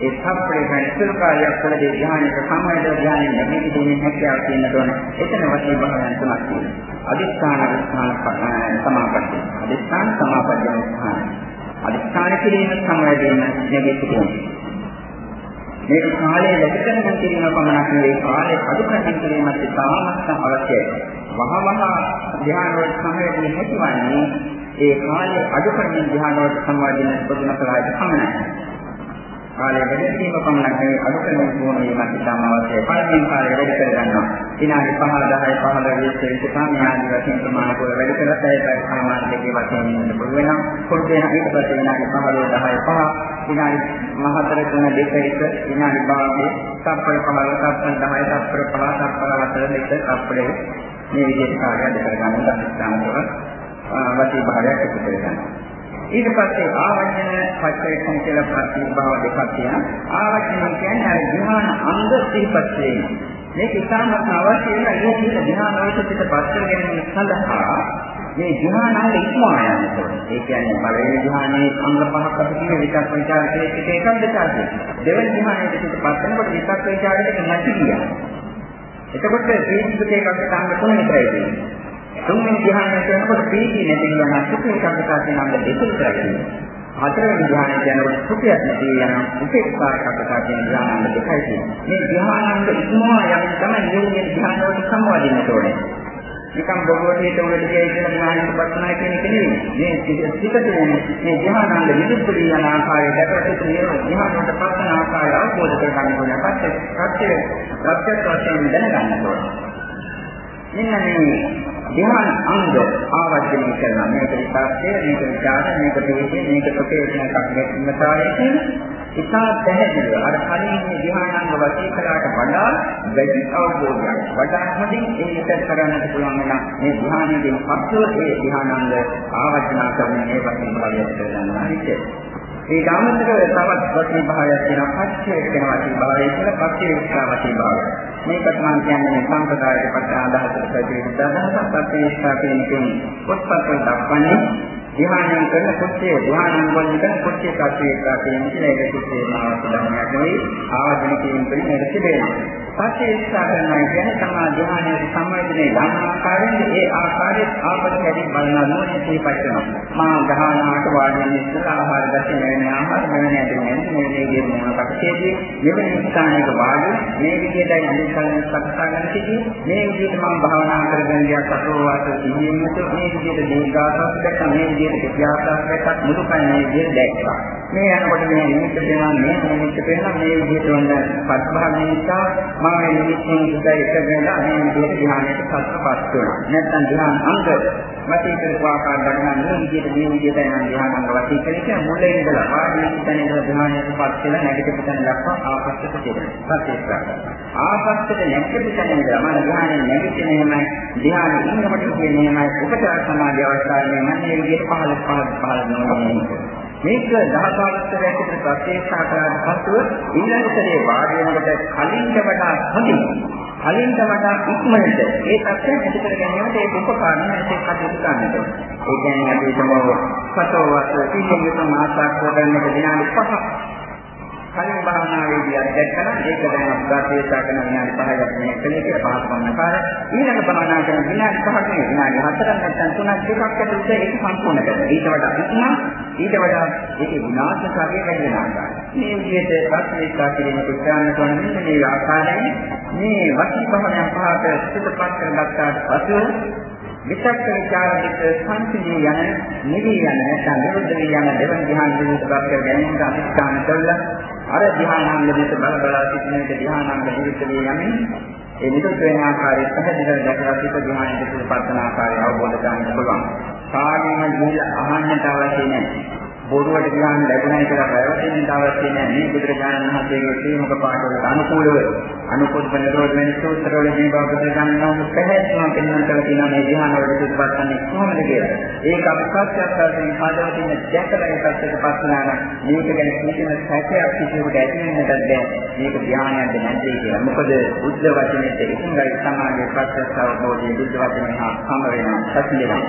ඒ තත්පරේ ගැන සුළු කාලයක් තුළදී ධ්‍යානෙක සමායද ධ්‍යානෙ නැගිටින්නේ හැකියාව තියෙනකොට එතන වශයෙන් බහයන් තුනක් තියෙනවා. අධිෂ්ඨාන අධිෂ්ඨාන සමාපatti. අධිෂ්ඨාන සමාපatti අධිෂ්ඨාන. අධිෂ්ඨාන කිරීම සමායදීන නැගිටිනවා. මේක කාලය වැඩි කරගෙන කිරීම පමණක් නෙවෙයි කාලය අඩු කරගෙන කිරීමත් ඉතාමත් අවශ්‍යයි. වහවහ ධ්‍යාන වල සමවැදී නැතිවන්නේ ඒ කාලය අඩු කරගෙන ධ්‍යාන වල සම්වාදින ප්‍රගුණ කලාවට පමණයි. කාලය වැඩි කිරීම පමණක් නෙවෙයි අඩු කරගෙන පුහුණු වීමත් ඉතාම අවශ්‍යයි. පළමුවෙන් කාලය වැඩි කර ගන්නවා. විනාඩි 5 10 15 20 20 සාමාන්‍ය වශයෙන් ප්‍රමාණ කොට වැඩි කරලා ඒකයි සාමාන්‍ය දෙකේ වශයෙන් ඉන්න පුළුවන් වෙනවා. පොඩි වෙන ඊට පස්සේ විනාඩි 15 10 5 විනාඩි මහතර තුන දෙක එක විනාඩි භාගයේ තත්පර 15 තත්පර 10 තත්පර 5 තත්පර 4 දෙක තත්පරේ මේ විදිහට කාර්යය දෙක ගන්න දක්ෂතාවතව වශී භාගයක් එකතු කරගන්නවා. ඊට පස්සේ ආවචන පච්චේකම් කියලා ප්‍රතිභාව දෙකක් තියෙනවා. ආවචන කියන්නේ අර ධ්‍යාන අංග සිහිපත් වීම. මේක ඉතාමත් අවශ්‍ය වෙන ඒ කියන ධ්‍යාන අවශ්‍යතිත පස්තර ගැනීම සඳහා මේ ධ්‍යාන අංග ඉක්මවා යනවා. ඒ කියන්නේ පළවෙනි ධ්‍යානයේ අංග පහක් අපි කියන විචක් විචාරයේ එක එකක් දෙකක්. දෙවෙනි ධ්‍යානයේ පිට පස්සෙනකොට විචක් විචාරයේ නැති ගියා. එතකොට මේ දෙකක් අංග තුන විතරයි තියෙන්නේ. තුන්වෙනි ධ්‍යානය කරනකොට ප්‍රීතිය නැති වෙන සුඛ එකඟතාව කියන අංග දෙක විතරයි තියෙන්නේ. හතරවෙනි ධ්‍යානය කියනකොට සුඛයක් නැති වෙන උපේක්ෂා එකඟතාව කියන ධ්‍යානාංග දෙකයි තියෙන්නේ. මේ ධ්‍යානාංග ඉක්මවා යමින් තමයි නියුනිය ධ්‍යානවලට සම්බන්ධ වෙන්න නිකම් බොරුවට උඩට ගියයි කියලා ඥානික පස්සනා කියන එක නෙවෙයි. මේ පිටතිනේ මේ ධ්‍යානාංග විදුප්පු යන ආකාරය දැකලා තියෙන ධ්‍යානවලට පස්සන ආකාරය අවබෝධ කරගන්න ඕනේ. පස්සේ සත්‍ය සත්‍ය වශයෙන් දැනගන්න ඕනේ. මෙන්න මේ ධ්‍යාන අංග ආවර්ජනය කරනවා. මේක විපාකය, මේක විචාර, මේක ප්‍රේතය, මේක ප්‍රේතන කක්මතාවය කියන ඉතා පැහැදිලිව අර කලින් මේ ධ්‍යානාංග වශයෙන් කළාට වඩා වැඩි අවබෝධයක් වඩා හොඳින් ඒකට කරන්නට පුළුවන් වෙන මේ ධ්‍යානයේ පස්ව ඒ ධ්‍යානාංග ආවර්ජනා කරන මේ වශයෙන් භාවයක් කරගන්නවා විදිහට. ඒ ගාමතක තවත් වචන භාවයක් තියෙනවා පච්චේ කියන වචන භාවය කියලා පච්චේ විස්සා වචන භාවය. මේකට මම කියන්නේ සම්ප්‍රදායික පට අදහසට පැතිරෙන අදහසක් පච්චේ විස්සා කියන එකෙන් පොත්පත්වල දක්වන්නේ ධ්‍යානයන් කරන කුච්චේ ධ්‍යානයන් වලින් කුච්චේ සත්‍යයක කියන කියලා ඒක කුච්චේ මාවත ධර්මයක් නෙවෙයි ආවදන කියන දෙයක් නේද තිබෙනවා. පස්සේ ඉස්සා කරනවා කියන්නේ තමා ධ්‍යානයේ සම්මතනේ ධර්ම ආකාරයෙන් ඒ ආකාරයට ආපත් හැදී බලනවා නෝනේ සිහිපත් කරනවා. මා ධ්‍යානාට වාඩි වෙන ඉස්සලා ආහාර දැකේ මෙන්න ආහාර මෙන්න ඇදෙන්නේ මේ විදිහේ මොනකට තේදී මෙවැනි ස්ථානයක වාඩි මේ විදිහටයි අනිත්‍යයෙන් සකසා ගන්න සිටි මේ විදිහට මම භාවනා කරගෙන ගියා සතෝ වාස සිහියෙන්නට මේ විදිහට දීර්ඝාසස් දැක්ක මේ විදිහට ක්‍රියාකාරකයක් මුළු කන්නේ විදිහට දැක්කා. මේ යනකොට මේ නිමිත්ත දෙනවා මේ නිමිත්ත දෙනවා මේ විදිහට වන්න පස්භාගය නිසා මම මේ නිමිත්තෙන් ඉඳලා එකගෙන මේ විදිහට ධ්‍යානයට පස්සපත් වෙනවා. නැත්නම් ධ්‍යාන අංග වශයෙන් කරපු ආකාර දක්වන මේ විදිහට මේ විදිහට යන ධ්‍යාන අංග වශයෙන් කරේ මුලින් ඉඳලා වාඩි වෙන ඉඳලා ධ්‍යානයට පත් වෙලා නැගිටිපු තැන දක්වා ආපස්සට තියෙනවා. සත්‍යස්ත්‍රා. ආපස්සට නැගිටිපු තැන ඉඳලා මම ධ්‍යානයේ නැගිටින එහෙමයි ධ්‍යානෙ ඉන්නකොට කියන්නේ එහෙමයි උපචාර සමාධිය අවස්ථාවේ මම මේ විදිහට පහළ පහළ පහළ වෙනවා. මේක දහසාවස්තරයක් විතර ප්‍රත්‍යක්ෂා කරලා පසුව ඊළඟටේ වාඩි වෙනකොට කලින්ට වඩා හොඳින් කලින්ට වඩා ඉක්මනට ඒ තත්ත්වය ඇති කර ගැනීමට ඒ උපකරණ ඇති කටයුතු කරන්නට. ඒ කියන්නේ අපි තමෝ සතෝවස් සීලයෙන් ආසක් කරගන්නට විනාඩි 5ක් කලින් භාවනාවේදී අධ්‍යක්ෂණ ඒක දැන් අභ්‍යාසය කරන විනාඩි 5ක් මේ කලේ කියලා පහක් වන්න කාර ඊළඟ භාවනා කරන විනාඩි 5ක් නෙවෙයි විනාඩි 4ක් නැත්නම් 3ක් දෙකක් ඇතුළත ඒක සම්පූර්ණ කරනවා. ඊට වඩා ඉක්මන ඊට වඩා ඒකේ විනාශකාරී වැඩි වෙන ආකාරය මේ විදිහට ප්‍රශ්නේස්ථා කිරීම උත්සාහන කරන මෙන්න මේ ආකාරයෙන් මේ වචී භවනයන් පහට සිතපත් කරගත්තාට පසු විචක්ක විචාරිත සංසිඳී යන නිවි යන නැත්නම් නිරුද්ධ වී යන දෙවන ධ්‍යාන දිනුත් කර ගැනීමට අධිෂ්ඨාන කළා අර ධ්‍යානාංග දෙස බල බලා සිටින විට ධ්‍යානාංග නිරුද්ධ වී යමින් ඒ නිරුද්ධ වෙන ආකාරය පැහැදිලිව දැකලා සිට ධ්‍යානයේ තුල පත්තන ආකාරය අවබෝධ කරගන්න පුළුවන්. කාගෙම දීලා අහන්නට අවශ්‍ය නැහැ. බොරුවට ගියාම ලැබුණයි කියලා පැවැත්ෙන්න අවශ්‍ය නැහැ. මේ බුදුරජාණන් වහන්සේගේ ශ්‍රීමුක පාඩවලට අනුකූලව අනුකූල වෙනකොට වෙන සූත්‍රවල මේ බව බුදුරජාණන් පැහැදිලිවම පෙන්වන්නට තියෙනවා මේ ධ්‍යානවල සිදුපත්න්නේ කොහොමද කියලා. ඒක අපි පස්සක්කාරයෙන් පාදවතින් දැකලා ඒකත් පස්සනාන මේක ගැන කිසිම සැකයක් කිසිවෙකුට ඇති වෙන්නට බැහැ. මේක ධ්‍යානයක්ද නැද්ද කියලා. මොකද බුද්ධ වචනේ එකඟයි සමාජයේ පස්සක් අවබෝධය බුද්ධ වචනේ හා සම වෙනවා. සත්‍යනවා.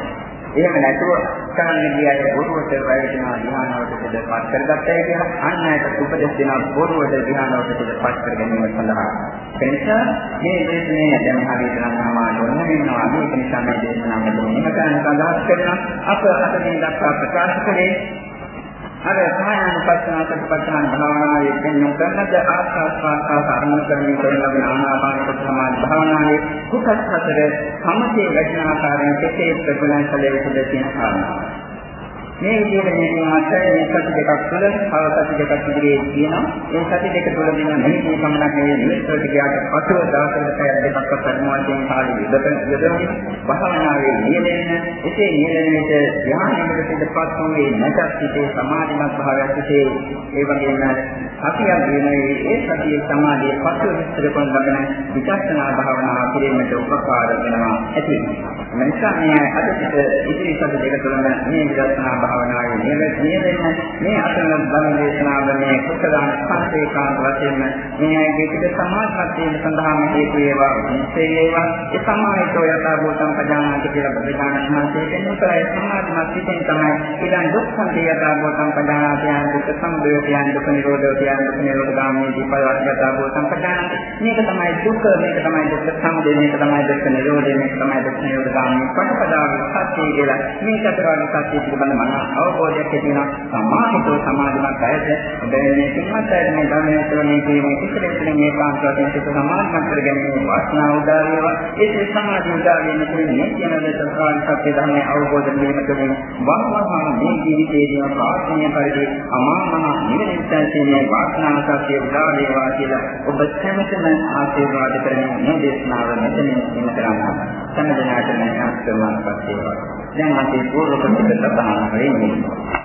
එහෙම නැතුව කරන්න ගියයි බොරුවට වැටෙනවා ධ්‍යානවලට පිටපත් කරගත්තයි කියලා අන්න ඇයට උපදෙස් දෙනවා බොරුවට ධ්‍යානවලට පිටපත් කර ගැනීම සඳහා. ඒ නිසා මේ දේශනේ දැන් හරියට නම් සමාජ වෙනවා. මේක නිසා මේ දේශනාව මෙතන කරන්න අදහස් කරනවා. අප අතකින් දක්වා ප්‍රකාශ කරේ අර සමායනුපස්සනා ප්‍රතිපත්තන භාවනාවේ දෙන්නු කරනද ආස්වාස්වාස්වාස අරමුණු කරමින් කරන ලබන ආනාපාන සමාධි භාවනාවේ කුසස් හතර සමතේ වැඩින ආකාරයෙන් කෙසේ ප්‍රබලන් කළ යුතුද කියන කාරණා. මේ විදිහට මේ මාතේ මේ සති දෙකක් තුළ තව සති දෙකක් ඉදිරියේ තියෙනවා. මේ සති දෙක තුළ දෙන මෙහි සම්මතක් නෙවෙයි නිස්සෘති ගියාට පසුව දවසකට පැය දෙකක් පරිමාණයෙන් කාලෙ යොදපෙන යොදවන්නේ භාවනාවේ නියැලෙන එසේ නියැලෙන විට ධ්‍යානයකට පිටපත් වූයේ නැතත් සිටේ සමාධිමත් භාවයක් සිටේ ඒ වගේම අතියක් වෙනයි ඒ සතියේ සමාධියේ පසුව විස්තර කරන ලබන විචක්ෂණා භාවනාව කිරීමට උපකාර වෙනවා ඇති. මනිසා මේ අද සිට ඉදිරි සති දෙක තුළම මේ විදර්ශනා භාවනාවේ නියම නියමෙන්න මේ අතන ධර්ම දේශනාව මේ කුසලාන සංසේකාන්ත වශයෙන් මේ ඇගේ පිට සමාජපත් වීම සඳහා මේ වේවා විශේෂ වේවා. ඒ සමාහිතෝ යථා භූතං පජානාති කියලා ප්‍රතිකාණ මහන්සිය කියනකොට සමාධිමත් පිටින් තමයි ඉදන් දුක්ඛං යථා භූතං පජානාති යන දුක්ඛ සමුදය කියන දුක්ඛ නිරෝධය කියන දුක්ඛ නිරෝධ ගාමී දීපවත් යථා භූතං පජානාති. මේක තමයි දුක්ඛ මේක තමයි දුක්ඛ සමුදය මේක තමයි දුක්ඛ නිරෝධය මේක තමයි දුක්ඛ නිරෝධ ගාමී පටිපදාවේ සත්‍යය කියලා මේ චතුරාර්ය සත්‍ය පිළිබඳ මන අවබෝධයක් ඇතිවෙන සමාහිතව සමාධිමත් අයද දැන් මේ කිමත් අයද මේ ධර්මයේ තුළ මේ කියන්නේ ඉස්සරහින් මේ කාන්තාවෙන් සිත සමාධිමත් කර ගැනීම වාසනාව උදා වේවා ඒ සමාධිය උදා වෙන තුනේ කියන දේ සත්‍යාන් සත්‍ය ධර්මයේ අවබෝධ කිරීම තුළින් වහවහම මේ ජීවිතයේදී ප්‍රාර්ථනීය පරිදි අමා මහ නිවන සංසීමේ වාසනාව සත්‍ය උදා වේවා කියලා ඔබ සැමතම ආශිර්වාද කරමින් මේ දේශනාව මෙතනින් ඉන්න කරන්න. සම්මදනාට මම ආශිර්වාද පත් වේවා. දැන් අපි පූර්ව ප්‍රතිපද සඳහන් වෙන්නේ